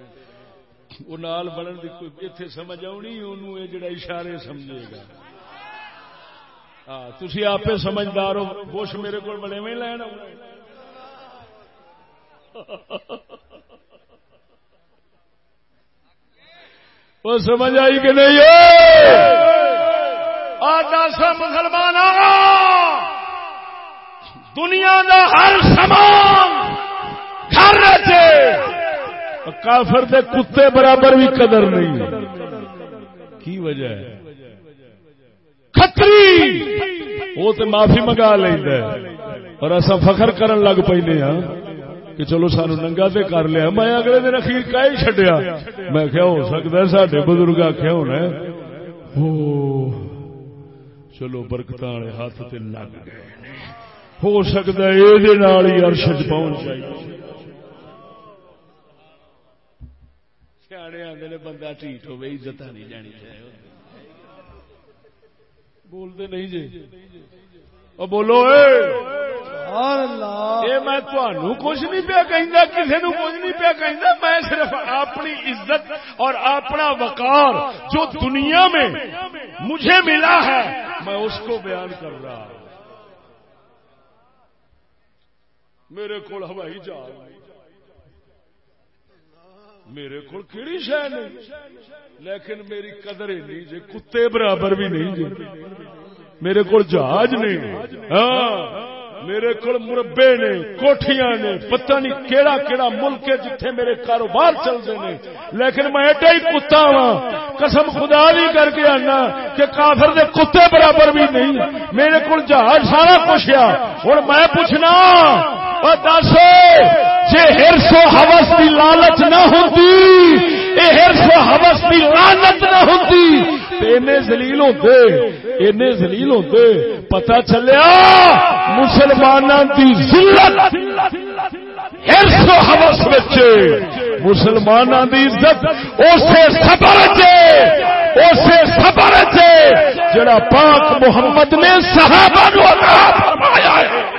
وہ نال بڑھن کی کوئی اتنے سمجھ آنی انہوں یہ جڑا اشارے سمجھے گا۔ ہاں تھی آپ سمجھدار ہو، بوش میرے کو بڑے میں لینا وہ سمجھ آئی کہ نہیں؟ آج مسلمان دنیا دا ہر سامان گھر رہتے کافر دے کتے برابر بھی قدر نہیں کی وجہ ہے؟ کتری وہ تو معافی منگا لینا اور ایسا فخر کرن لگ پہ ہاں کہ چلو سانو ننگا تے کر لیا۔ میں اگلے دن اخیر کا ہی چڈیا میں کیا ہو سکتا ہے سڈے بزرگ آخیا ہونا چلو برکت والے ہاتھ تے لگ گئے۔ ہو سکتا ہے یہ ارش پہنچ جائے۔ سیانے آدھے نے بندہ ٹھیک ہو عزت نہیں جانی چاہیے بولتے نہیں جی بولو میں کچھ نہیں پیا کہ کسی نو کچھ نہیں پیا کہ میں صرف اپنی عزت اور اپنا وقار جو دنیا میں مجھے ملا ہے میں اس کو بیان کر رہا میرے کو ہوائی جہاز میرے کو کہڑی شہ نہیں؟ لیکن میری قدر نہیں جی کتے برابر بھی نہیں جی میرے کو جہاز نہیں۔ ہاں میرے کو مربے نے کوٹیاں نے پتہ نہیں کیڑا کیڑا ملک ہے جتھے میرے کاروبار چلتے ہیں۔ لیکن میں ایڈا ہی کتا وا قسم خدا بھی کر کے آنا کہ کافر دے کتے برابر بھی نہیں۔ میرے کو جہاز سارا کچھ آ ہوں میں پوچھنا دس جی ہرس و ہوس کی لالچ نہ ہوتی یہ ہرس و ہوس کی لالچ نہ ہوتی زلیل ہوتے اینے زلیل ہوتے پتا چلیا مسلمانوں کی ذلت، ہرس و ہوس بچے مسلمانوں کی عزت اسے سبر اسے سبر جڑا پاک محمد نے صحابہ فرمایا ہے۔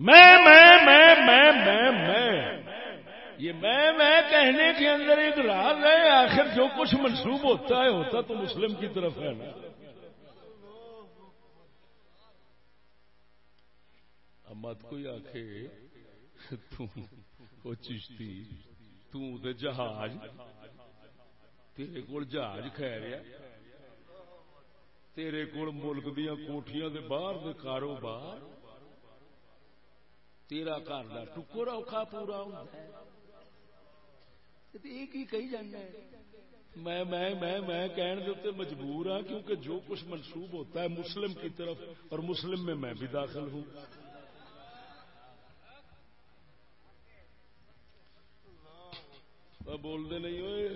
میں میں میں میں میں میں. یہ میں میں کہنے کے اندر ایک راز ہے، آخر جو کچھ منسوب ہوتا ہے، ہوتا تو مسلم کی طرف ہے نا. مت کوئی آخے وہ چشتی تے جہاز، تیرے کول جہاز خیر تیرے کول ملک دیا کوٹیاں دے باہر دے کاروبار تیرا گھر کا ٹکر اوکھا پورا میں میں میں میں کہنے دیتے مجبور ہوں کیونکہ جو کچھ منسوب ہوتا ہے مسلم کی طرف اور مسلم میں میں بھی داخل ہوں۔ بولتے نہیں ہوئے۔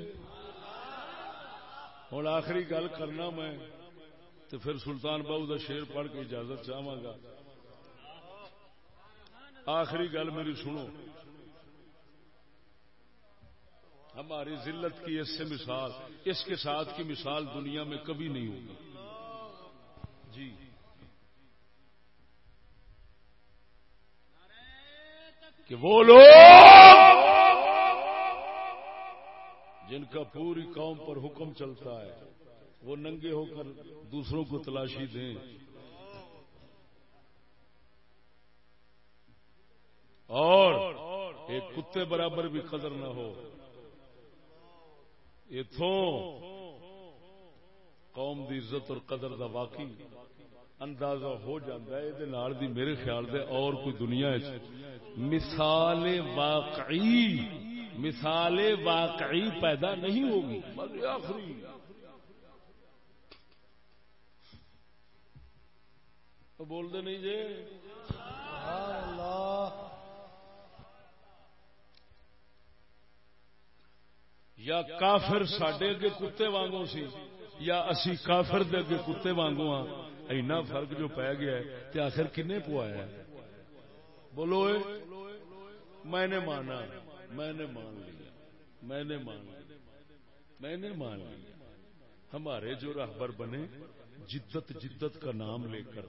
ہوں آخری گل کرنا میں تو پھر سلطان بہو کا شیر پڑھ کے اجازت چاہوں گا۔ آخری گل میری سنو۔ ہماری ذلت کی اس سے مثال، اس کے ساتھ کی مثال دنیا میں کبھی نہیں ہوگی۔ جی۔ کہ وہ لوگ جن کا پوری قوم پر حکم چلتا ہے، وہ ننگے ہو کر دوسروں کو تلاشی دیں۔ اور ایک کتے برابر بھی قدر نہ ہو۔ اتوں قوم دی عزت اور قدر دا واقعی اندازہ ہو جاتا ہے دی میرے خیال دے اور کوئی دنیا مثال واقعی مثال واقعی پیدا نہیں ہوگی۔ آخری۔ بول دے نہیں جی یا کافر سڈے اگے کتے وانگو سی، یا اسی کافر دے اگے کتے وانگو ہاں اینا فرق جو پی گیا ہے تے آخر کنے پوایا ہے؟ بولو اے، میں نے مانا، میں نے مان لیا، میں نے مان لیا، میں نے مان لیا۔ ہمارے جو رہبر بنے، جدت جدت کا نام لے کر،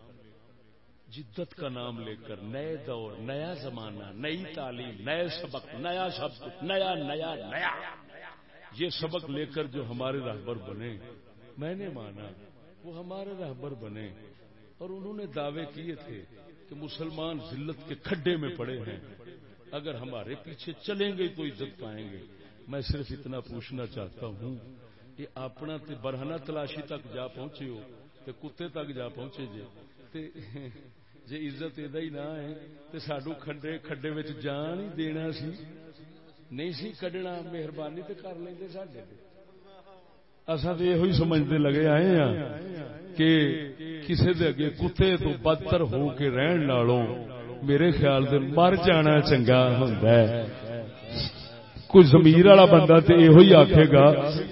جدت کا نام لے کر نئے دور، نیا زمانہ، نئی تعلیم، نئے سبق، نیا سبق نیا نیا نیا۔ یہ سبق لے کر جو ہمارے رہبر بنے، میں نے مانا وہ ہمارے رہبر بنے اور انہوں نے دعوے کیے تھے کہ مسلمان ذلت کے کھڈے میں پڑے ہیں۔ اگر ہمارے پیچھے چلیں گے تو عزت پائیں گے۔ میں صرف اتنا پوچھنا چاہتا ہوں کہ اپنا تے برہنا تلاشی تک جا پہنچے ہو، تے کتے تک جا پہنچے جے، تے جے عزت ادا ہی نہ ہے تے ساڈو کھڈے کھڈے جان ہی دینا سی۔ نہیں سی کڈنا، مہربانی تو کر لیں سڈے اصا تو یہ سمجھتے لگے آئے ہاں کہ کسی دے اگے کتے تو بدتر ہو کے رہن نالوں، میرے خیال سے مر جانا چنگا ہوں کوئی زمیر والا بندہ تو یہ آخے گا،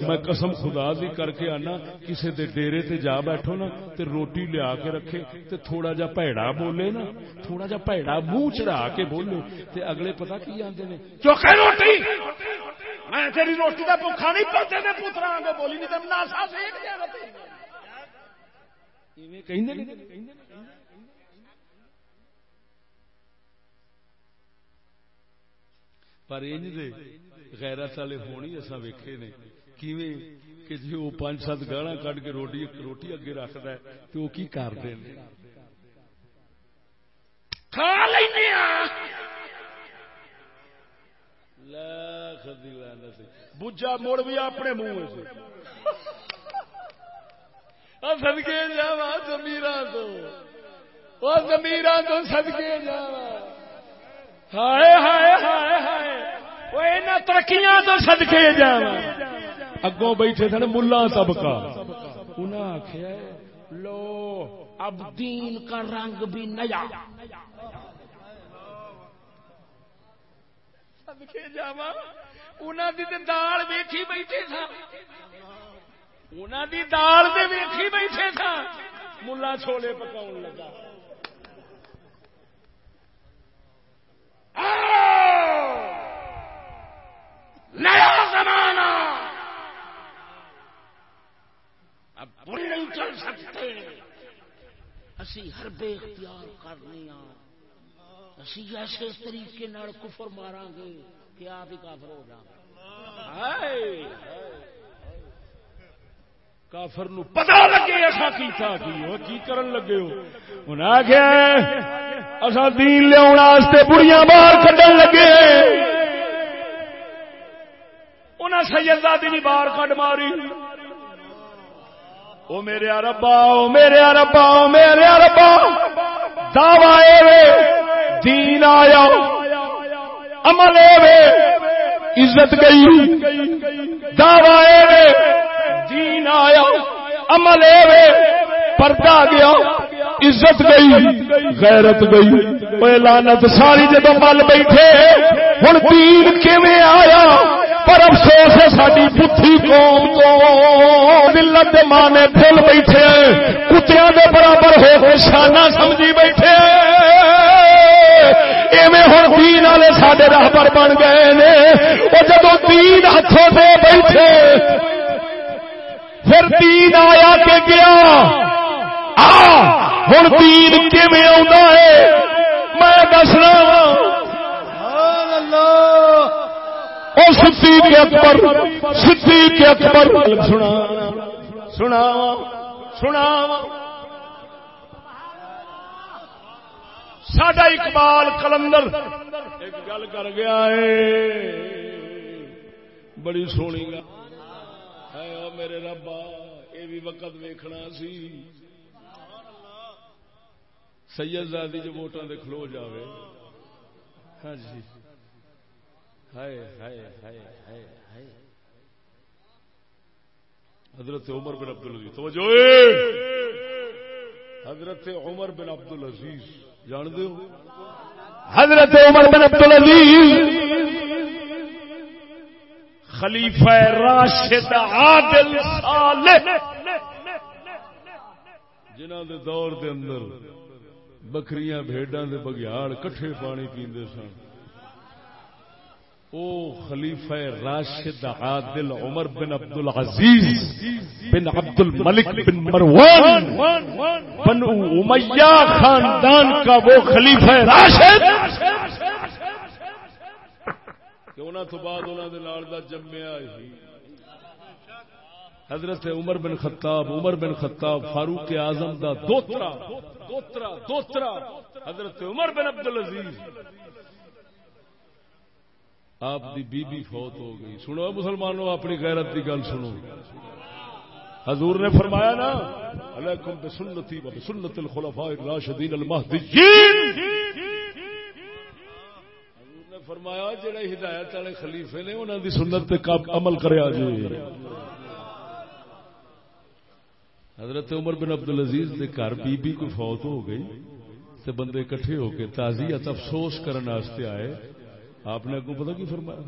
میں قسم خدا دی کر کے آنا کسی دے ڈیرے تے جا بیٹھو نا، تے روٹی لیا کے رکھے، تے تھوڑا جا پیڑا بولے نا، تھوڑا جا پیڑا منہ چڑھا کے بولے، تے اگلے پتا کی آتے نے، چوکھے روٹی! میں تیری روٹی کا بھوکھا نہیں پڑتے نے پوترا آگے بولی نہیں، تم ناسا پر انج دے غیرت والے ہونی اصا ویکھے نے کیویں کہ جی وہ پانچ سات گالا کٹ کے روٹی روٹی اگے رکھتا ہے تو وہ کی کرتے ہیں بجا مڑ بھی اپنے منہ سے سدکے جا زمیر تو زمیر تو سدکے جا ہائے ہائے ہائے ترقیاں تو سدکے جا اگوں بیٹھے سن ملا طبقہ انہیں آخیا لو اب دین کا رنگ بھی نیا سدکے جا دال ویٹھی بیٹھے سن ملا چھولے پکاؤ لگا نیا زمانہ۔ اب پل نہیں چل سکتے۔ اسی ہر بے اختیار کرنے ہاں اسی ایسے طریقے نال کفر مارا گے کہ آپ ہی کافر ہو جائیں کافر نو پتا لگے ایسا کیتا کی وہ کی کرن لگے ہو۔ انہیں آخیا اسا دین لے لیا بڑیاں باہر کھڈن لگے۔ انہیں سیدادی نہیں باہر کڈ ماری۔ او میرے ربا او میرے ربا او میرے ربا دعوی دین آیا۔ عمل عزت گئی۔ دعوی دین آیا۔ عمل پردہ گیا۔ عزت گئی، غیرت گئی۔ لانت ساری جدو مل بیٹھے۔ ہوں دین کیویں آیا؟ پر افسوس ہے ساری بتھی قوم تو۔ ملت مانے پھل بیٹھے کتیا دے برابر ہو کے شانہ سمجھی بیٹھے ایویں ہوں دین والے سارے راہبر بن گئے نے۔ وہ جدو دین ہاتھوں سے بیٹھے، پھر دین آیا کہ گیا۔ ہوں دین کیون ہے؟ میں دسنا وہ سی کے اکبر سی اکبر۔ سنا سنا سنا۔ ساڈا اقبال کلندر۔ ایک گل کر گیا ہے۔ بڑی سونی گل۔ میرے ربا یہ بھی وقت ویکھنا سی۔ سید زادی جو ووٹان دے کھلو جاوے۔ ہاں جی۔ ہائے ہائے ہائے ہائے ہائے۔ حضرت عمر بن عبد العزیز، توجہ۔ حضرت عمر بن عبد العزیز جان دو حضرت عمر بن عبد العزیز، خلیفہ راشد عادل صالح۔ جنہ دے دور دے اندر بکریاں، بھیڈاں دے بگیاڑ، کٹھے پانی پیندے سن۔ او خلیفہ راشد عادل عمر بن عبد العزیز بن عبد الملک بن مروان بن امیہ خاندان کا وہ خلیفہ راشد کہ تو بعد لال دا جمیا ہی۔ حضرت عمر بن خطاب، عمر بن خطاب، فاروق اعظم دا دوترا دوترا دوترا۔ حضرت عمر بن عبد العزیز آپ دی بی بی فوت ہو گئی۔ سنو مسلمانوں، اپنی غیرت دی گل سنو۔ حضور نے فرمایا نا، علیکم بسنتی و بسنت الخلفاء الراشدین المہدیین۔ فرمایا جڑا ہدایت والے خلیفے نے انہوں دی سنت تے عمل کریا جی۔ حضرت عمر بن عبد العزیز کے گھر بی بی کو فوت ہو گئی، تے بندے کٹھے ہو کے تازیت افسوس کرنے واسطے آئے۔ آپ نے اگوں پتا کی فرمایا؟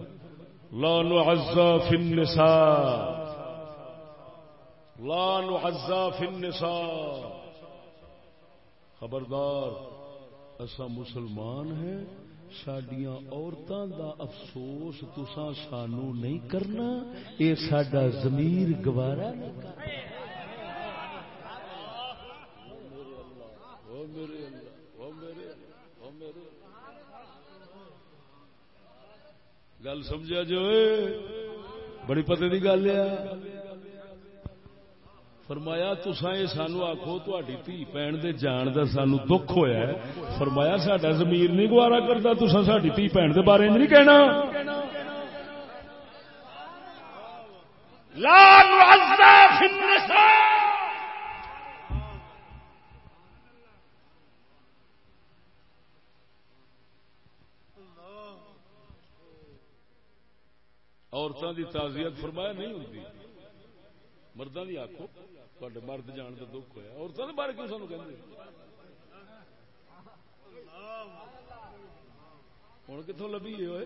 لا نعزا فی النساء. لا نعزا فی النساء. خبردار ایسا مسلمان ہے سڈیا عورتوں دا افسوس تسا سانو نہیں کرنا یہ سڈا زمیر گوارا میرے اللہ۔ گل سمجھا جو بڑی پتے کی گل ہے۔ فرمایا تسا یہ سانو آخو تھی تھی پین دے جان دا سانو دکھ ہویا ہے۔ فرمایا، ساڈا زمیر نہیں گوارا کرتا تسا ساری تھی پین دے بارے نہیں کہنا۔ عورتوں کی تعزیت فرمایا نہیں ہوتی مردوں کی آخو تے مرد جان کا دکھ ہوا عورتوں کے بارے کیوں سانو کہ ہوں کتوں لبھی ہوئے؟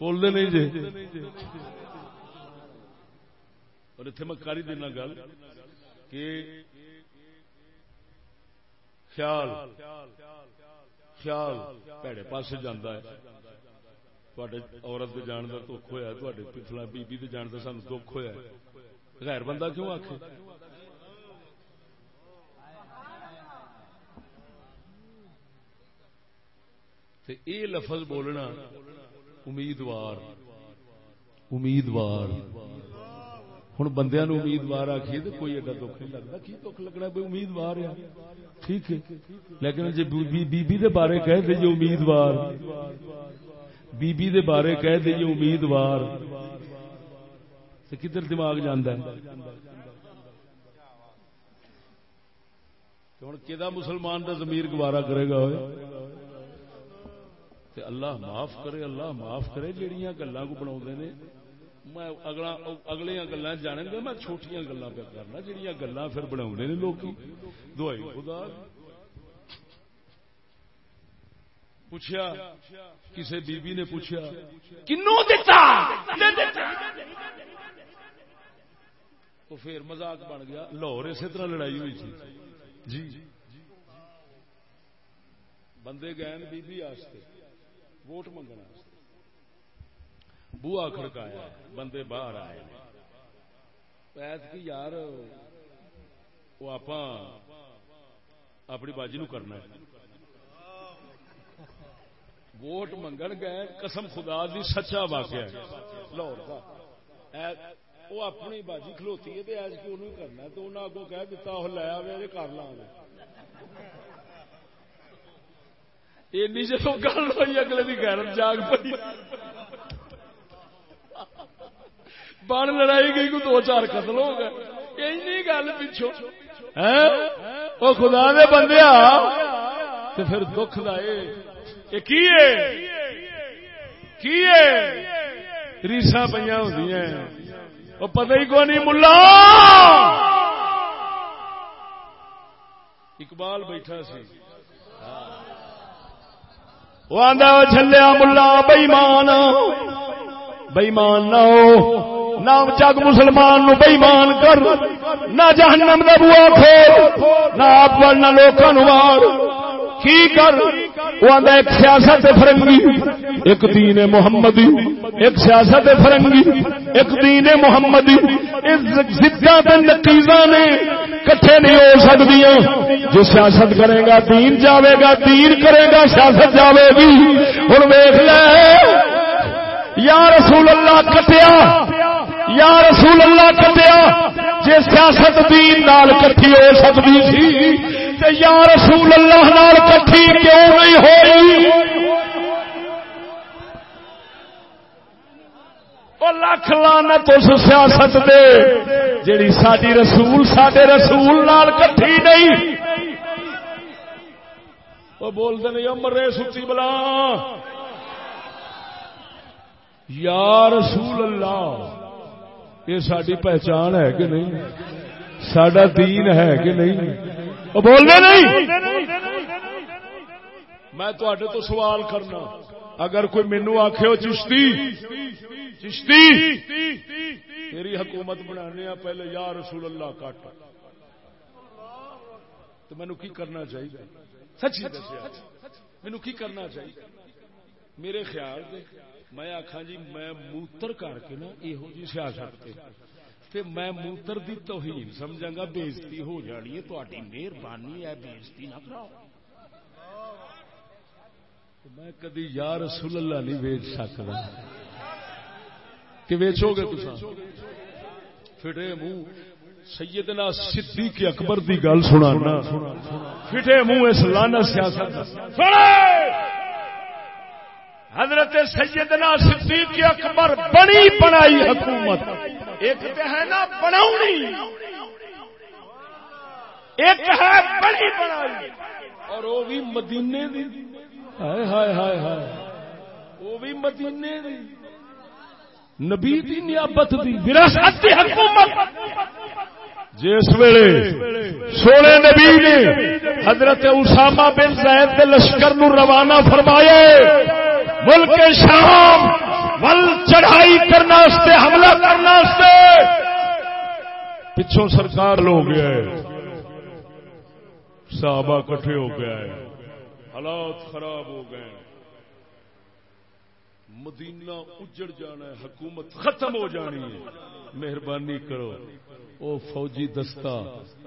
بولتے نہیں جی اور اتنے میں کاری دینا گل کہ خیال خیال پیڑے پاس جانا ہے۔ عورت جان کا دکھ ہوا پچھلا بی بی جان کا سان دکھ ہوا غیر بندہ کیوں آخ یہ لفظ بولنا امیدوار امیدوار ہوں بندیا نو امیدوار آخیے تو کوئی ایڈا دکھ نہیں لگتا کی دکھ لگنا بھائی امیدوار ہے ٹھیک ہے لیکن جی بی دے بارے کہہ دے جی امیدوار بی بی دے بارے کہہ دے امیدوار۔ تو کدھر دماغ جانا ہوں کہ مسلمان کا زمیر گوارا کرے گا تے اللہ معاف کرے، اللہ معاف کرے جہیا گلا کو بنا نے۔ میں اگلے گلا جان گا، میں چھوٹیاں گلا پہ کرنا جہیا گلا پھر بنا نے لوگ دوائی خدا۔ پوچھا کسی بی بی نے پوچھا کنو پھر مزاق بن گیا۔ لاہور اسی طرح لڑائی ہوئی تھی۔ جی۔ بندے گئے بی بی آستے ووٹ منگنا بوا کھڑکایا بندے باہر آئے۔ کی یار وہ آپ اپنی باجی نو کرنا ہے۔ ووٹ منگن گئے قسم خدا دی سچا واقعہ لاہور کا وہ اپنی باجی کھلوتی ہے ایج کی انہوں کرنا تو انہیں اگوں کہہ دیتا وہ لے آئے کر لا این جب گل ہوئی اگلے کی غیرت جاگ پی بن لڑائی گئی کو دو چار قتل ہو گئے۔ این گل پچھو وہ خدا دے بندے تو پھر دکھ کی ریسا پہ ہوں وہ پتہ ہی کو نہیں ملا! اقبال بیٹھا سی۔ وہ آدھا چلیا ملا بئیمان بئیمان نہ ہو۔ نہ جگ مسلمان نو بئیمان کر۔ نہ جہنم دے بوا کھول۔ نہ آپ نہ لوکاں نو مار۔ کی کر؟ وہ آدھا ایک سیاست فرنگی، ایک دین محمدی، ایک سیاست فرنگی، ایک دین محمدی۔ نتیزہ نے کٹھے نہیں ہو سکتی جو سیاست کرے گا، دین جاوے گا، دین کرے گا، سیاست جاوے گی۔ ہوں ویخ لے، یا رسول اللہ کٹیا، یا رسول اللہ کٹیا جی سیاست دین نال کٹھی ہو سکتی تھی یا رسول اللہ نال کٹھی کیوں نہیں ہوئی؟ لکھ لانا تو سیاست دے جیڑی ساری رسول سڈے رسول نال کٹھی نہیں۔ وہ بولتے نہیں مرے سچی بلا۔ یا رسول اللہ۔ یہ ساری پہچان ہے کہ نہیں؟ سڈا دین ہے کہ نہیں؟ وہ بولنے نہیں؟ میں تو سوال کرنا، اگر کوئی مینو آخ چشتی چشتی، تیری حکومت بنا پہلے یا رسول اللہ کٹ تو مینو کی کرنا چاہیے؟ سچی مینو کی کرنا چاہیے؟ میرے خیال میں آخا جی میں موتر کر کے نا یہو جی سیاست تے۔ میں موتر دی توہین سمجھا گا، بےزتی ہو جانی ہے تاری مہربانی ہے، بےزتی نہ کراؤ۔ میں کدی یا رسول اللہ نہیں ویچ سکتا کہ ویچو گے فٹے منہ سیدنا صدیق اکبر دی گل سنا فٹے منہ اس لانا سیاست۔ حضرت سیدنا صدیق اکبر بڑی بنائی حکومت۔ ایک تو ہے نا بناؤنی ایک ہے بڑی بنائی۔ اور وہ بھی مدینے دی۔ ہائے ہائے ہائے ہائے۔ وہ بھی مدینے دی۔ نبی دی نیابت دی۔ وراثت دی حکومت۔ جس ویلے سونے نبی نے حضرت اسامہ بن زید کے لشکر نو روانہ فرمایا ملک شام ول چڑھائی کرنا حملہ کرنا پچھوں سرکار لو گیا ہے۔ صحابہ کٹھے ہو گیا ہے۔ حالات خراب ہو گئے مدینہ اجڑ جانا ہے، حکومت ختم ہو جانی ہے۔ مہربانی کرو۔ او فوجی دستہ،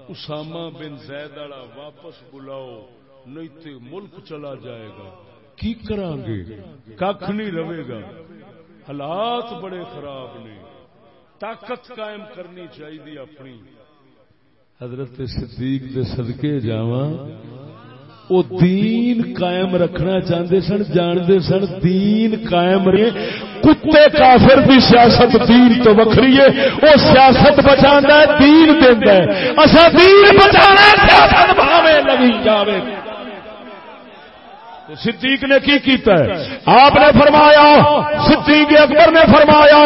اسامہ بن زید والا واپس بلاؤ، نہیں تے ملک چلا جائے گا۔ کی کران گے کھ نہیں رہے گا۔ حالات بڑے خراب نے۔ طاقت قائم کرنی چاہیے اپنی۔ حضرت صدیق دے صدقے جاواں او دین قائم رکھنا چاہتے سن جانتے سن، دین قائم رہے۔ کتے کافر دی سیاست دین تو وکری ہے، وہ سیاست بچا دین دینا اصا دین بچا سیاست بھاوے لگی جاوے۔ صدیق نے کی کیتا ہے؟ آپ نے فرمایا، صدیق اکبر نے فرمایا،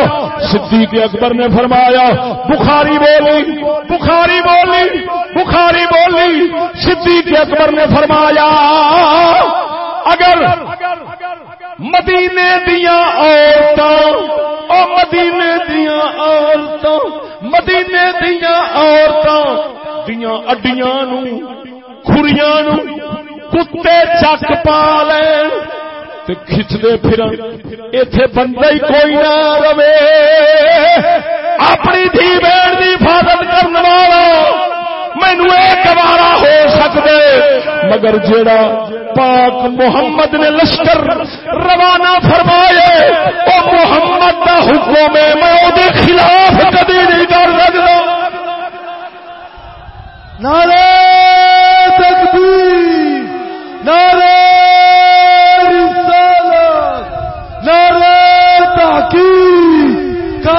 صدیق اکبر نے فرمایا، بخاری بولی بخاری بولی بخاری بولی، صدیق اکبر نے فرمایا، اگر مدینے دیا عورتوں مدینے دیا عورتوں مدینے دیا عورتوں دیا اڈیاں نو خوریاں نو کتے چک پا لے کھچتے پھر اتے بندہ ہی کوئی نہ رہے۔ اپنی دھی بہن کی حفاظت کرنے والا مینو ایک بارا ہو سکتے مگر جیڑا پاک محمد نے لشکر روانہ فرمائے وہ محمد کا حکم ہے، میں وہ خلاف کدی نہیں کر سکتا نعرہ تکبیر نعرہ رسالت نعرہ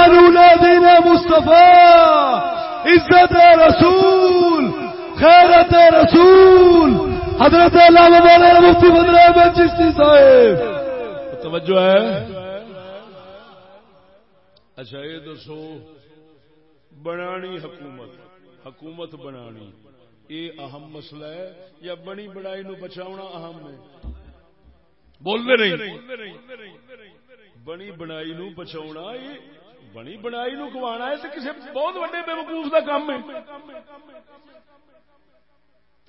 تحقیق قانون دین مصطفیٰ، عزت رسول، خیرت رسول۔ حضرت علامہ مولانا مفتی بدر احمد چشتی صاحب۔ توجہ ہے۔ اچھا یہ دسو، بنانی حکومت حکومت بنانی، یہ اہم مسئلہ ہے یا بنی بڑائی نو بچاؤنا اہم ہے؟ بولتے نہیں۔ بنی بنائی نو بچاؤنا یہ بنی بنائی نو گوانا ہے تو کسی بہت بڑے بے وقوف کا کام ہے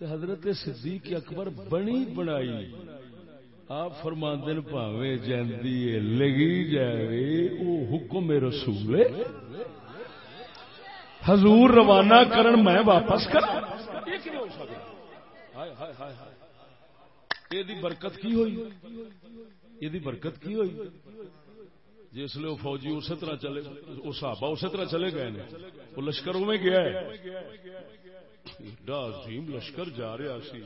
تو حضرت صدیق اکبر بنی بنائی آپ فرماندن پاوے جاندی لگی جائے او حکم رسول ہے حضور روانہ کرن میں واپس کر یہ برکت کی ہوئی یہ برکت کی ہوئی جس لیے وہ فوجی اسی طرح چلے وہ صحابہ اسی طرح چلے گئے نے۔ وہ لشکر میں گیا ہے۔ ایڈا عظیم لشکر جا رہا سی۔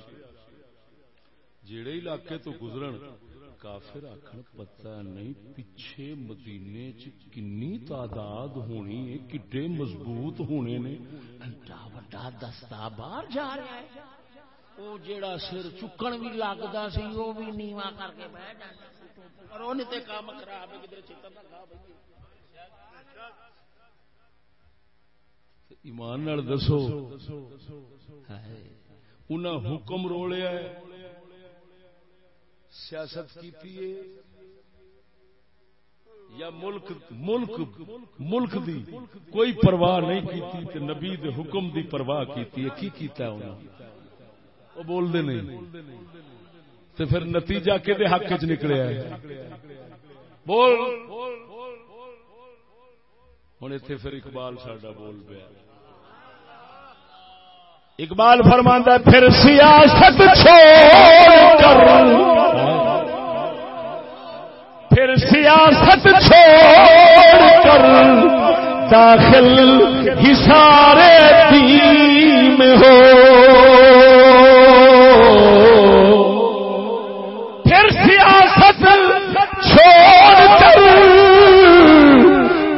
جڑے علاقے تو گزرن، کافر آخر پتا نہیں پیچھے مدینے کنی تعداد ہونی ہے، کڈے مضبوط ہونے نے۔ وڈا دستا باہر جا رہا ہے۔ وہ جیڑا سر چکن بھی لگتا سی، وہ بھی نیوا کر کے بہ جاتا اور تے کام خراب ہے کدھر چکن ایمان دسو۔ انہیں حکم رولیا سیاست کی یا ملک ملک ملک دی کوئی پرواہ نہیں کی تے نبی دے حکم دی پرواہ کی کی کیتا ہے انہوں وہ بول دے نہیں۔ تے پھر نتیجہ کے دے حق چ نکلیا ہے بول۔ ہوں اتنے پھر اقبال ساڈا بول پیا۔ اقبال فرماندہ پھر سیاست چھوڑ کر۔ پھر سیاست چھوڑ کر۔ داخل ہی سارے دین ہو۔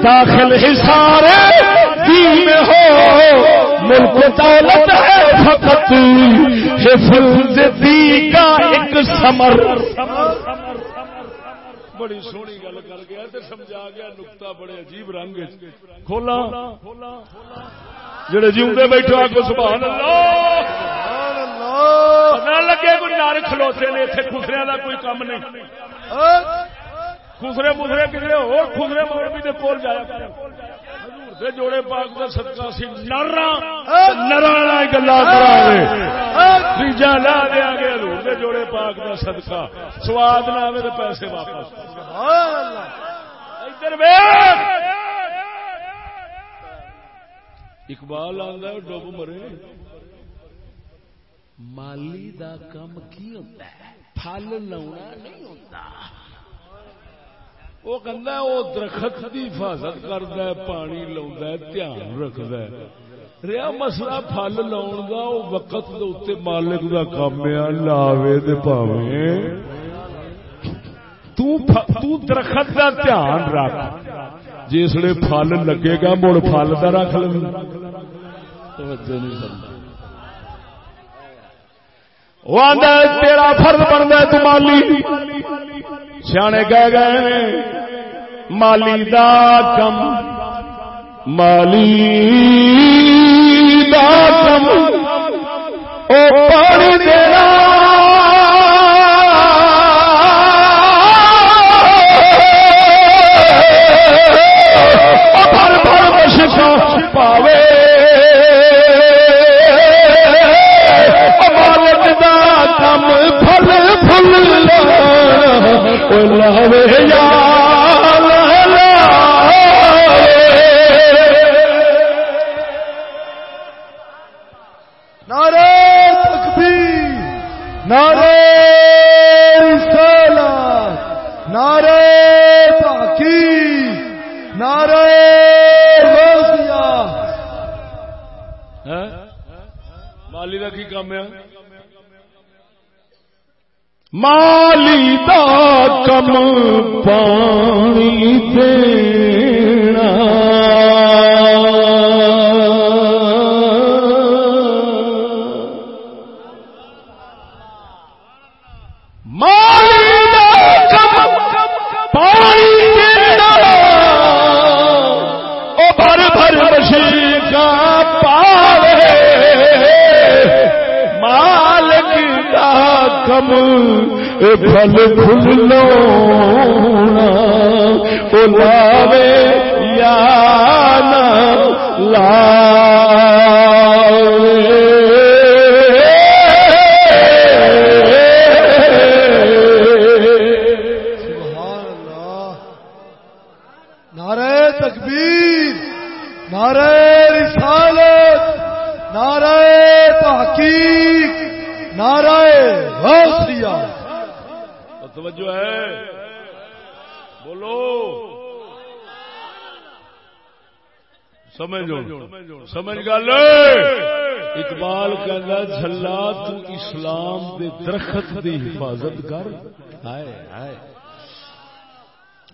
داخل ہی سارے دین ہو۔ ملک دولت ہے فقط۔ حفظ دی کا ایک سمر بڑی سونی گل کر گیا تے سمجھا گیا، نقطہ بڑے عجیب رنگ کھولا۔ جڑے جیوندے بیٹھے آ کو سبحان اللہ نہ لگے کوئی نار کھلوتے نے اتنے خسرے کا کوئی کام نہیں۔ خسرے مسرے کسی اور خسرے مولوی دے کول جایا دے جوڑے پاک کا صدقہ سی نرا نرا گلا تیجا لا دیا گیا حضور دے جوڑے پاک کا صدقہ۔ سواد نہ آئے تو پیسے واپس۔ ادھر اقبال آتا ڈب مرے۔ مالی دا کم کی ہوتا ہے؟ پھل لاؤنا نہیں ہوتا۔ وہ کہہ وہ درخت کی حفاظت کرد پانی لا دھیان رکھد رہا مسئلہ پھل لاؤن کا وہ وقت دے مالک کا کام ہے لاوے پاوے۔ درخت کا دھیان رکھ۔ جسے پھل لگے گا، مڑ پھل کا رکھ لیں۔ تیرا فرد بنتا تمالی سیانے کہہ گئے مالی دا کم مالی دا کم او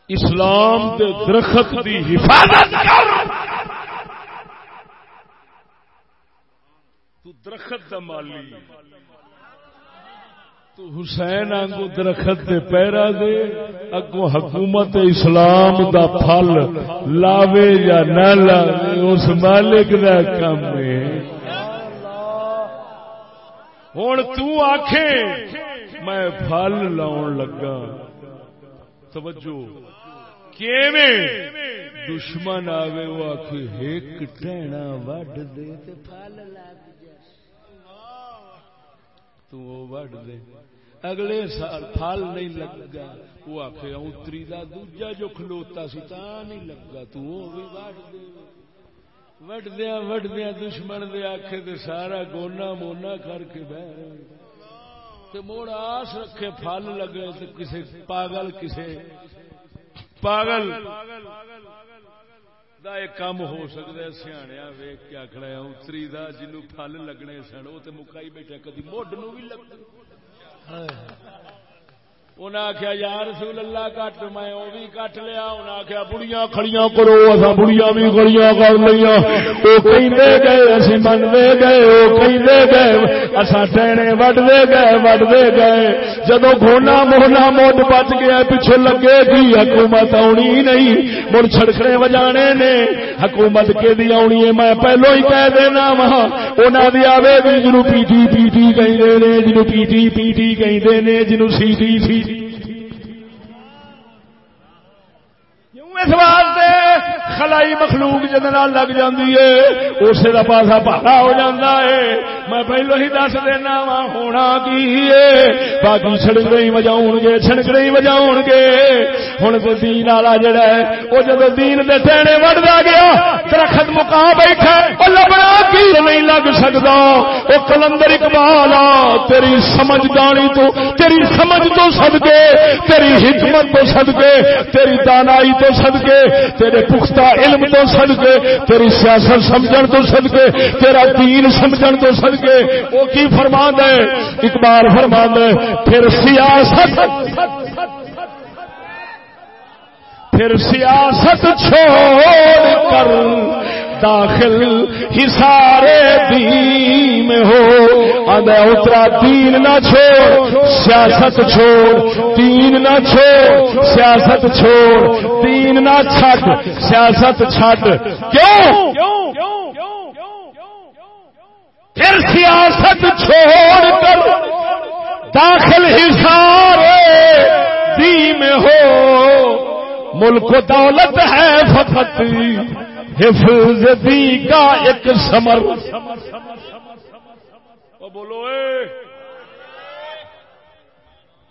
اسلام دے درخت دی حفاظت کر۔ تو درخت دا مالی۔ تو حسین آنگو درخت دے پیرا دے۔ اگو حکومت اسلام دا پھل لاوے یا نہ لاوے، اس مالک دا کم ہے۔ ہوں تک میں پھل لاؤن لگا۔ توجہ۔ کیویں؟ دشمن آوے، وہ آخ ایک ٹہنا وڈ دے تے پھل لگ تو وہ وڈ دے۔ اگلے سال پھل نہیں لگا۔ وہ آخ اتری دا دوجا جو کھلوتا سی تا نہیں لگا۔ تو وہ بھی وڈ دے۔ وڈدیا وڈدیا دشمن دے آخے تے سارا گونا مونا کر کے بہ تے موڑ آس رکھے، پھل لگے تے کسے پاگل، کسے پاگل دا ایک کام ہو سکتا ہے سیاح ویگ کے آخر اتری دا جنو پھل لگنے سن وہ تو مکائی بیٹھے کدی موڈ نو بھی لگ انہیں آخیا یار رسول اللہ، کٹ، میں وہ بھی کٹ لیا. انہیں آخیا بڑیاں کھڑیاں کرو اصا بڑیاں بھی کھڑیاں کر لیا وہ کہیں گئے، اسی منوے گئے وہ کہیں گئے اصا ٹہنے وڈتے گئے وڈتے گئے۔ جدو گھونا مونا مڈ بچ گیا، پیچھے لگے گی، حکومت آنی نہیں، مڑ چھڑکنے وجانے نے۔ حکومت کے دی آنی ہے؟ میں پہلو ہی کہہ دینا وہاں انہوں دی آوے بھی جنو پی ٹی پی ٹی کہیں نے جنو پی ٹی پی ٹی کہیں نے جنو سی ٹی سی ٹی میں سوال خلائی مخلوق جن لگ جاتی ہے اسے کا پاسا پالا ہو جاتا ہے۔ میں پہلو ہی دس دینا وا ہونا کی ہے؟ باقی چھڑکڑے ہی بجاؤ گے چھڑکڑے ہی بجاؤ گے۔ ہوں تو دین والا جڑا ہے وہ جب دین دے ٹہنے وڑتا گیا، درخت مکا بیٹھا وہ سکتا وہ کلندر اقبال تیری سمجھ سمجھدانی تو، تیری سمجھ تو صدقے، تیری حکمت تو صدقے، تیری دانائی تو صدقے، تیرے پختہ علم تو صدقے، تیری سیاست سمجھن تو صدقے، تیرا دین سمجھن تو صدقے۔ وہ کی فرمان ہے؟ اقبال فرمان ہے، پھر سیاست پھر سیاست چھوڑ کر داخل ہسارے دین ہو۔ میں اترا دین نہ چھوڑ، سیاست چھوڑ دین نہ چھوڑ، سیاست چھوڑ دین نہ چھٹ، سیاست چھٹ۔ کیوں؟ پھر سیاست چھوڑ کر داخل ہسارے دین میں ہو۔ ملک و دولت ہے فقط۔ حفظ دی کا ایک سمر بولو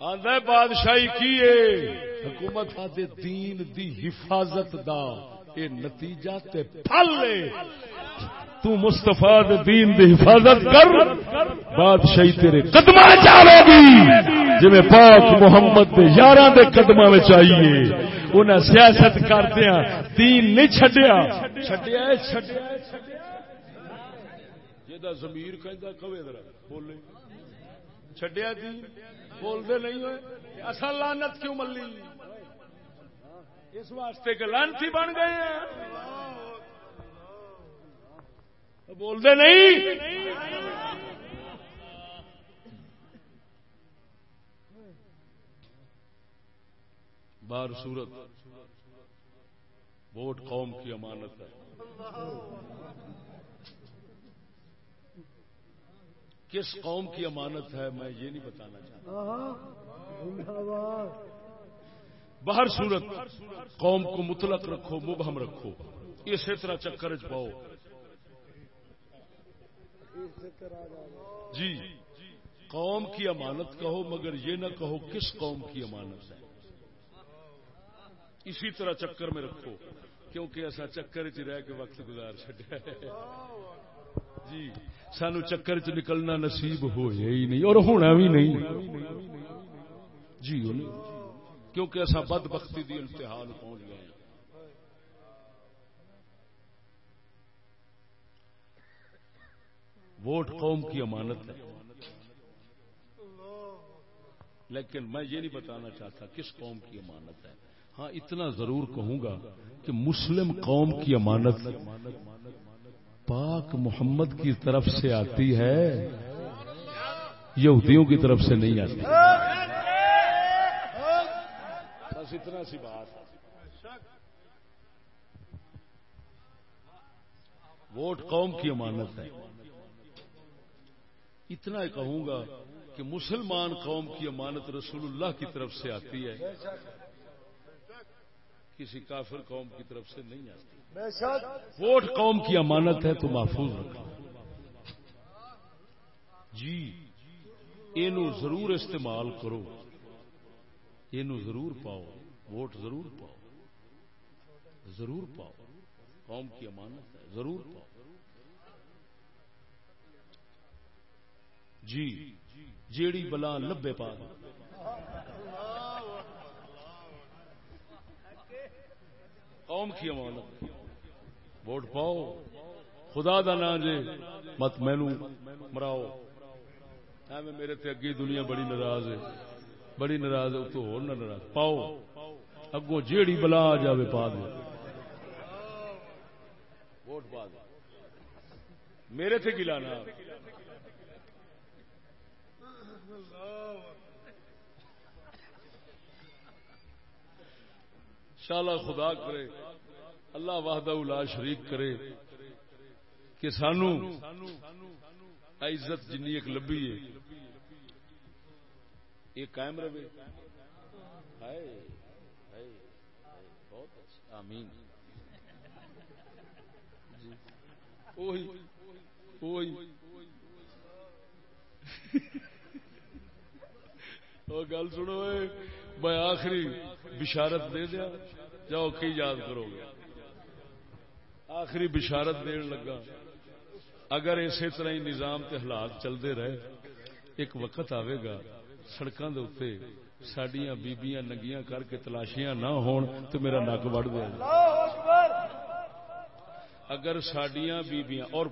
آدھا بادشاہی کی حکومت دین دی حفاظت دا۔ اے نتیجہ تے پھل لے تو مستفا دین دی حفاظت کر، بادشاہی تیرے قدم چاہے گی۔ جی پاک محمد دے یاراں دے قدم چاہیے انہیں سیاست کردیا دین نہیں چڈیا چڈیا زمیر بولے۔ چڈیا دین جی، بولتے نہیں ہوئے۔ اصل لانت کیوں ملی؟ اس واسطے کہ لانتی بن گئے ہیں۔ بولتے نہیں۔ بار صورت ووٹ قوم کی امانت ہے۔ کس قوم کی امانت ہے میں یہ نہیں بتانا چاہتا۔ باہر صورت قوم کو مطلق رکھو، مبہم رکھو۔ اسی طرح چکر چ پاؤ جی قوم کی امانت کہو، مگر یہ نہ کہو کس قوم کی امانت ہے۔ اسی طرح چکر میں رکھو، کیونکہ ایسا چکر چ رہ کے وقت گزار چڈیا جی سانو چکر چ نکلنا نصیب ہو ہی نہیں، اور ہونا بھی نہیں۔ جی کیونکہ ایسا بد بختی دی امتحان پہنچ گئے ووٹ قوم کی امانت ہے۔ لیکن میں یہ نہیں بتانا چاہتا کس قوم کی امانت ہے۔ ہاں اتنا ضرور کہوں گا کہ مسلم قوم کی امانت پاک محمد کی طرف سے آتی ہے، یہودیوں کی طرف سے نہیں آتی۔ بس اتنا سی بات۔ ووٹ قوم کی امانت ہے۔ اتنا کہوں گا کہ مسلمان قوم کی امانت رسول اللہ کی طرف سے آتی ہے۔ کسی کافر قوم کی طرف سے نہیں آتی۔ ووٹ قوم کی امانت ہے تو محفوظ رکھو۔ جی یہ ضرور استعمال کرو۔ یہ ضرور پاؤ۔ ووٹ ضرور پاؤ۔ ضرور پاؤ۔ قوم کی امانت ہے، ضرور پاؤ۔ جی جیڑی بلا لبے پا قوم کی امانت۔ ووٹ پاؤ۔ خدا دا نا جے۔ مت مینو مراؤ۔ ایویں میرے تے اگی دنیا بڑی ناراض ہے۔ بڑی ناراض ہے تو ہو ناراض۔ پاؤ۔ اگوں جیڑی بلا آ جائے پا دے۔ ووٹ پا دے۔ میرے تے گلانا شالا خدا کرے، اللہ واہدہ الا شریک کرے کہ سانو عزت جنی ایک لبی ہے۔ یہ قائم رہے۔ بہت اچھا۔ آمین۔ جی۔ وہی وہی گل سنو میں آخری بشارت دے دیا، جاؤ کی یاد کرو گے۔ آخری بشارت دین لگا۔ اگر اسی طرح ہی نظام تے حالات چلتے رہے، ایک وقت آئے گا سڑکوں کے اتنے سڈیا بیبیاں ننگیاں کر کے تلاشیاں نہ ہون تو میرا نک وڑ دیا اگر سڈیا بیبیاں، اور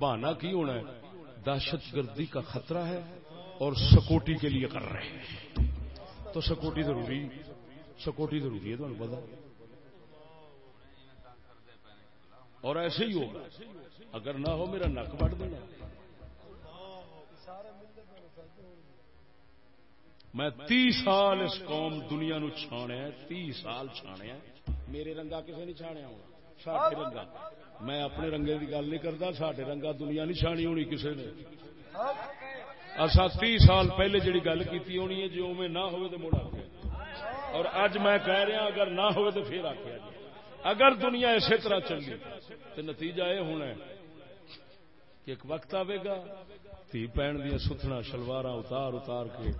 بہانا کی ہونا ہے، دہشت گردی کا خطرہ ہے۔ اور سکوٹی کے لیے کر رہے ہیں۔ تو سکوٹی ضروری سکوٹی ضروری ہے، تمہیں پتا اور ایسے ہی ہوگا، اگر نہ ہو میرا نک وٹ دینا۔ میں تی سال اس قوم دنیا نو چھاڑیا تی سال چھاڑیا میرے رنگا کسی نے چھاڑیا ہونا ساٹھے رنگا۔ میں اپنے رنگے کی گل نہیں کرتا ساڈے رنگا دنیا نہیں چھانی ہونی کسی نے۔ اصا تی سال پہلے جڑی گل کی ہونی ہے جی جو میں نہ ہوئے تو مڑ آ اور اج میں کہہ رہا اگر نہ ہوئے تو پھر آخیا جی اگر دنیا اسی طرح چلی، تو نتیجہ یہ ہونا ہے کہ ایک وقت آئے گا، تھی پہن دیا ستنا شلوار اتار اتار کے،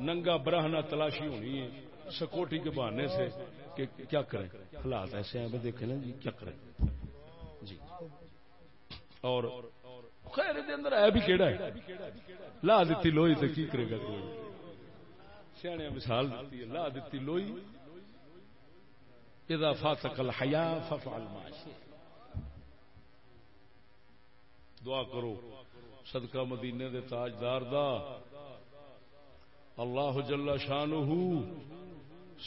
ننگا براہنا تلاشی ہونی ہے، سکوٹی کے بہانے سے کہ کیا کریں؟ حالات ایسے ہیں دیکھیں نا جی کیا کریں؟ جی۔ اور خیر دے اندر ہے بھی کیڑا ہے؟ لا دیتی لوئی تو کی کرے گا کوئی سیاح مثال دیتی ہے، لا دیتی لوئی۔ اذا فاتق الحیا ففعل ما دعا کرو، صدقہ مدینے دے تاجدار دا۔ اللہ جل شانہ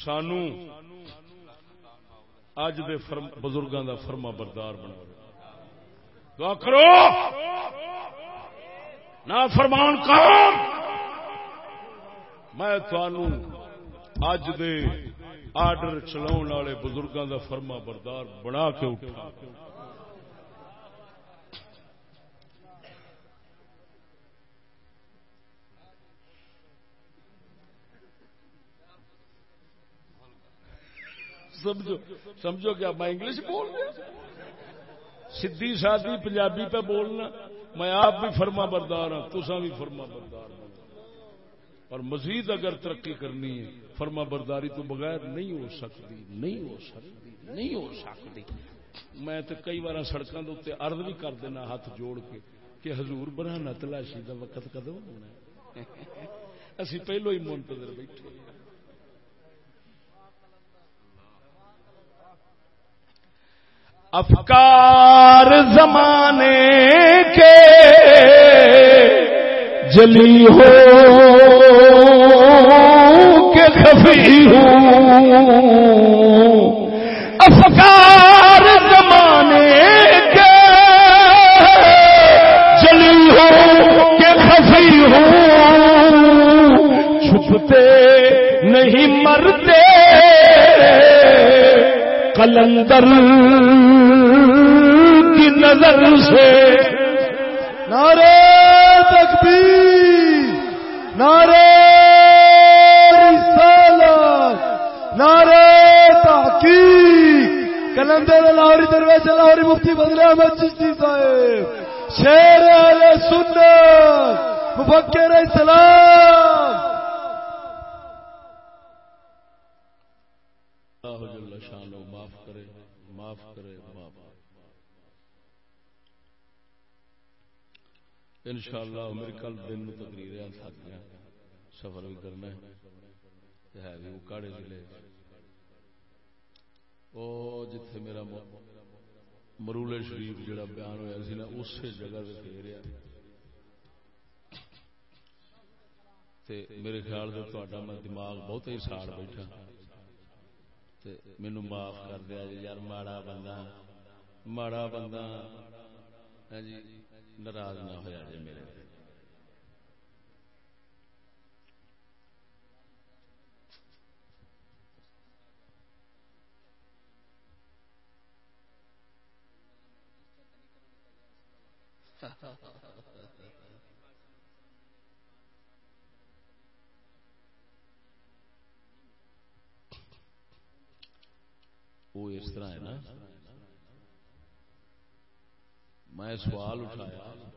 سانو اج دے بزرگاں دا فرما بردار بنا دعا کرو۔ نہ فرمان کام میں تھانو اج دے آرڈر چلاؤ والے بزرگوں دا فرما بردار بنا کے اٹھا۔ سمجھو سمجھو کیا میں انگلش بول رہا سیدھی سادی پنجابی پہ بولنا، میں آپ بھی فرما بردار ہوں تسا بھی فرما بردار ہوں اور مزید اگر ترقی کرنی ہے، فرما برداری تو بغیر نہیں ہو سکتی، نہیں ہو سکتی، نہیں ہو سکتی۔ میں تو کئی بار سڑکوں کے اتنے ارد بھی کر دینا ہاتھ جوڑ کے کہ حضور بنانا تلاشی کا وقت کدو ہونا اسی پہلو ہی منتظر بیٹھے افکار زمانے کے جلی ہو کے خفی ہوں۔ افکار زمانے کے جلی ہو کے خفی ہوں۔ چھپتے نہیں مرتے۔ کلندر نظر سے. نعرہ تکبیر نعرہ رسالت نعرہ تحقیق. کلندر لاہوری درویش لاہوری مفتی بدل احمد چشتی صاحب شیر اہل سنت مفکر اسلام. اللہ جل شانہ معاف کرے معاف کرے معاف. انشاءاللہ میرے کل دن میں تقریر تھک گیا سفر بھی کرنا ہے۔ ہے بھی اکاڑے ضلع او جتھے میرا مرولے شریف جڑا بیان ہوا سی نا اسی جگہ سے پھیریا تے میرے خیال سے تا میں دماغ بہت ہی ساڑ بیٹھا۔ مینو معاف کر دیا جی یار ماڑا بندہ ماڑا بندہ ہاں جی۔ ناراض نہ ہوا جی میرے وہ اس طرح ہے نا۔ میں سوال اٹھایا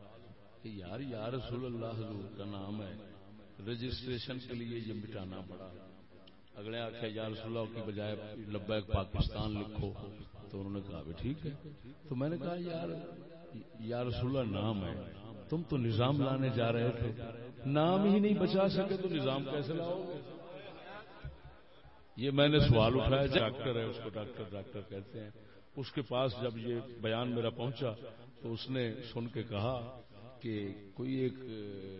کہ یار، یا رسول اللہ حضور کا نام ہے رجسٹریشن کے لیے یہ مٹانا پڑا۔ اگلے آخیا یا رسول اللہ کی بجائے لبیک پاکستان لکھو۔ تو انہوں نے کہا، بھی ٹھیک ہے۔ تو میں نے کہا، یار، یا رسول اللہ نام ہے۔ تم تو نظام لانے جا رہے تھے۔ نام ہی نہیں بچا سکے تو نظام کیسے لاؤ؟ گے یہ میں نے سوال اٹھایا۔ ڈاکٹر ہے، اس کو ڈاکٹر ڈاکٹر کہتے ہیں۔ اس کے پاس جب یہ بیان میرا پہنچا تو اس نے سن کے کہا کہ کوئی ایک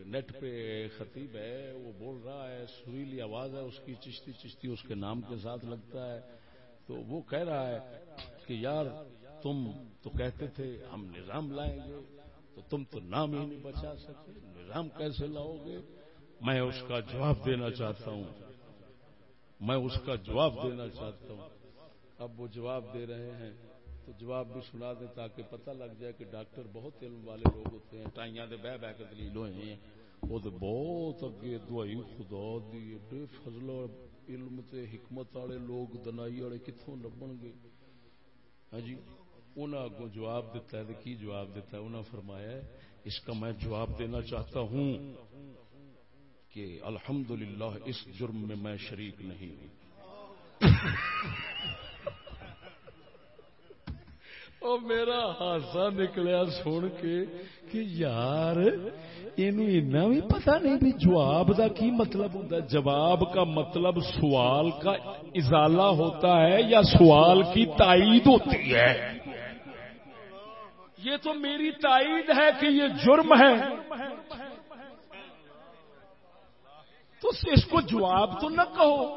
نیٹ پہ خطیب ہے، وہ بول رہا ہے، سریلی آواز ہے، اس کی چشتی چشتی اس کے نام کے ساتھ لگتا ہے۔ تو وہ کہہ رہا ہے کہ یار تم تو کہتے تھے ہم نظام لائیں گے، تو تم تو نام ہی نہیں بچا سکتے نظام کیسے لاؤ گے؟ میں اس کا جواب دینا چاہتا ہوں۔ میں اس کا جواب دینا چاہتا ہوں۔ اب وہ جواب دے رہے ہیں۔ تو جواب بھی سنا دیں تاکہ پتہ لگ جائے کہ ڈاکٹر بہت علم والے لوگ ہوتے ہیں، ٹائیاں دے بہ بہ کے دلیل ہوئے ہیں۔ وہ تو بہت اگے دوائی خدا دی بے فضل علم تے حکمت والے لوگ، دنائی والے کتوں لبن گے؟ ہاں جی انہوں اگوں جواب دیتا ہے کی جواب دیتا ہے؟ انہوں فرمایا ہے، اس کا میں جواب دینا چاہتا ہوں کہ الحمدللہ اس جرم میں میں شریک نہیں ہوں۔ او میرا ہاسا نکلیا سن کے کہ یار یہ بھی پتا نہیں بھی جواب دا کی مطلب ہوتا ہے۔ جواب کا مطلب سوال کا ازالہ ہوتا ہے یا سوال کی تائید ہوتی ہے؟ یہ تو میری تائید ہے کہ یہ جرم ہے۔ تو اس کو جواب تو نہ کہو۔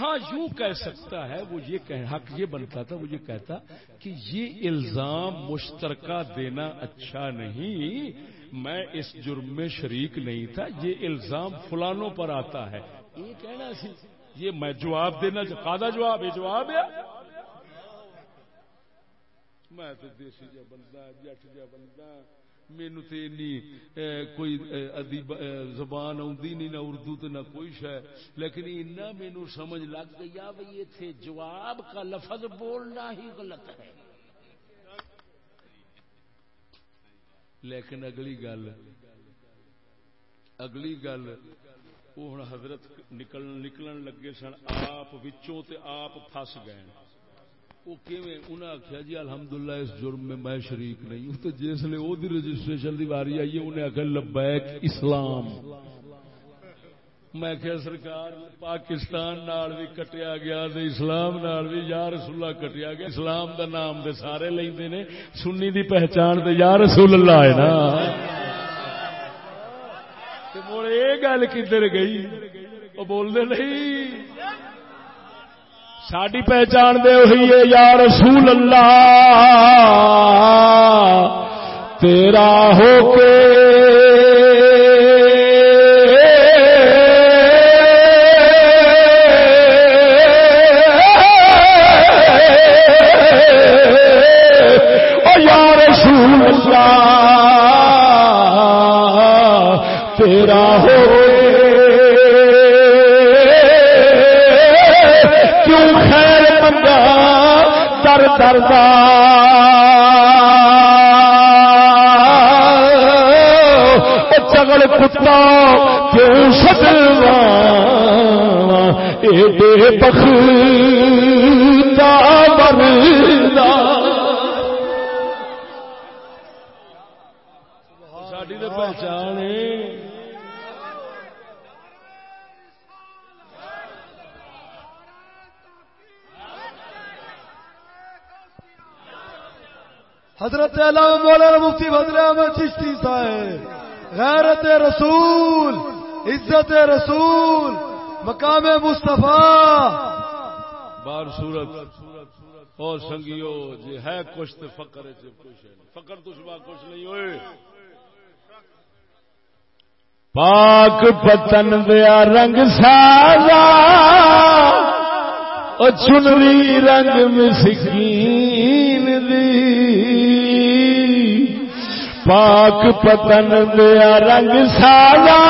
ہاں یوں کہہ سکتا ہے، وہ یہ کہ حق یہ بنتا تھا، وہ یہ کہتا کہ یہ الزام مشترکہ دینا اچھا نہیں، میں اس جرم میں شریک نہیں تھا، یہ الزام فلانوں پر آتا ہے۔ یہ کہنا سی، یہ میں جواب دینا قادہ جواب، یہ جواب ہے۔ میں تو دیسی جا بندہ، جٹ جا بندہ۔ مینو تو کوئی زبان آدھی نہیں نہ اردو تو نہ کوئی شہ لیکن اینا مینو سمجھ لگ گیا بھائی اتنے جواب کا لفظ بولنا ہی غلط ہے۔ لیکن اگلی گل اگلی گل وہ ہوں حضرت نکل، نکلن لگے سن، آپ وچوں تے آپ پھس گئے۔ انہیں آخیا جی الحمدللہ، اس جرم میں میں شریک نہیں ہوں۔ تو جس نے وہ رجسٹریشن کی واری آئی ہے انہیں آخیا لبیک اسلام۔ میں کیا سرکار، پاکستان نال بھی کٹیا گیا اسلام نال بھی یا رسول اللہ کٹیا گیا۔ اسلام دا نام دے سارے لیندے نے، سنی دی پہچان تے یا رسول اللہ ہے نا۔ مڑ یہ گل کدھر گئی؟ وہ بولتے نہیں۔ ساری پہچان دے ہوئی ہے یا رسول اللہ تیرا ہو کے کا چشتی غیرت رسول، عزت رسول، مقام مصطفیٰ۔ بار صورت اور سنگیو جی ہے کچھ تو فقر جی ہے فقر تو شبہ کچھ نہیں ہوئے۔ پاک پتن دیا رنگ سارا چنری رنگ مسکین۔ پاک پتن دیا رنگ سالا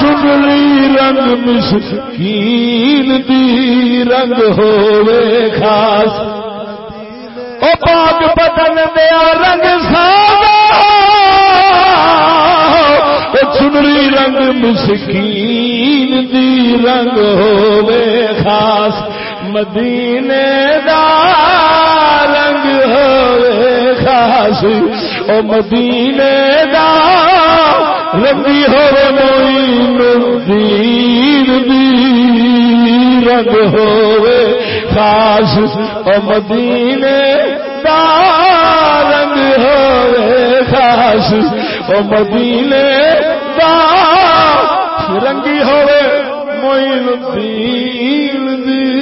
چنری رنگ مسکین دی رنگ ہوئے خاص۔ او پاک پتن دیا رنگ سالا چنری رنگ مسکین دی رنگ ہوئے خاص۔ مدینے دا رنگ ہوئے خاص۔ او مدینے دا رنگی ہو موین الدین دی. رنگ ہوے خاص او مدینے دا رنگ ہوے خاص او مدینے دا رنگی ہوے موین الدین دی.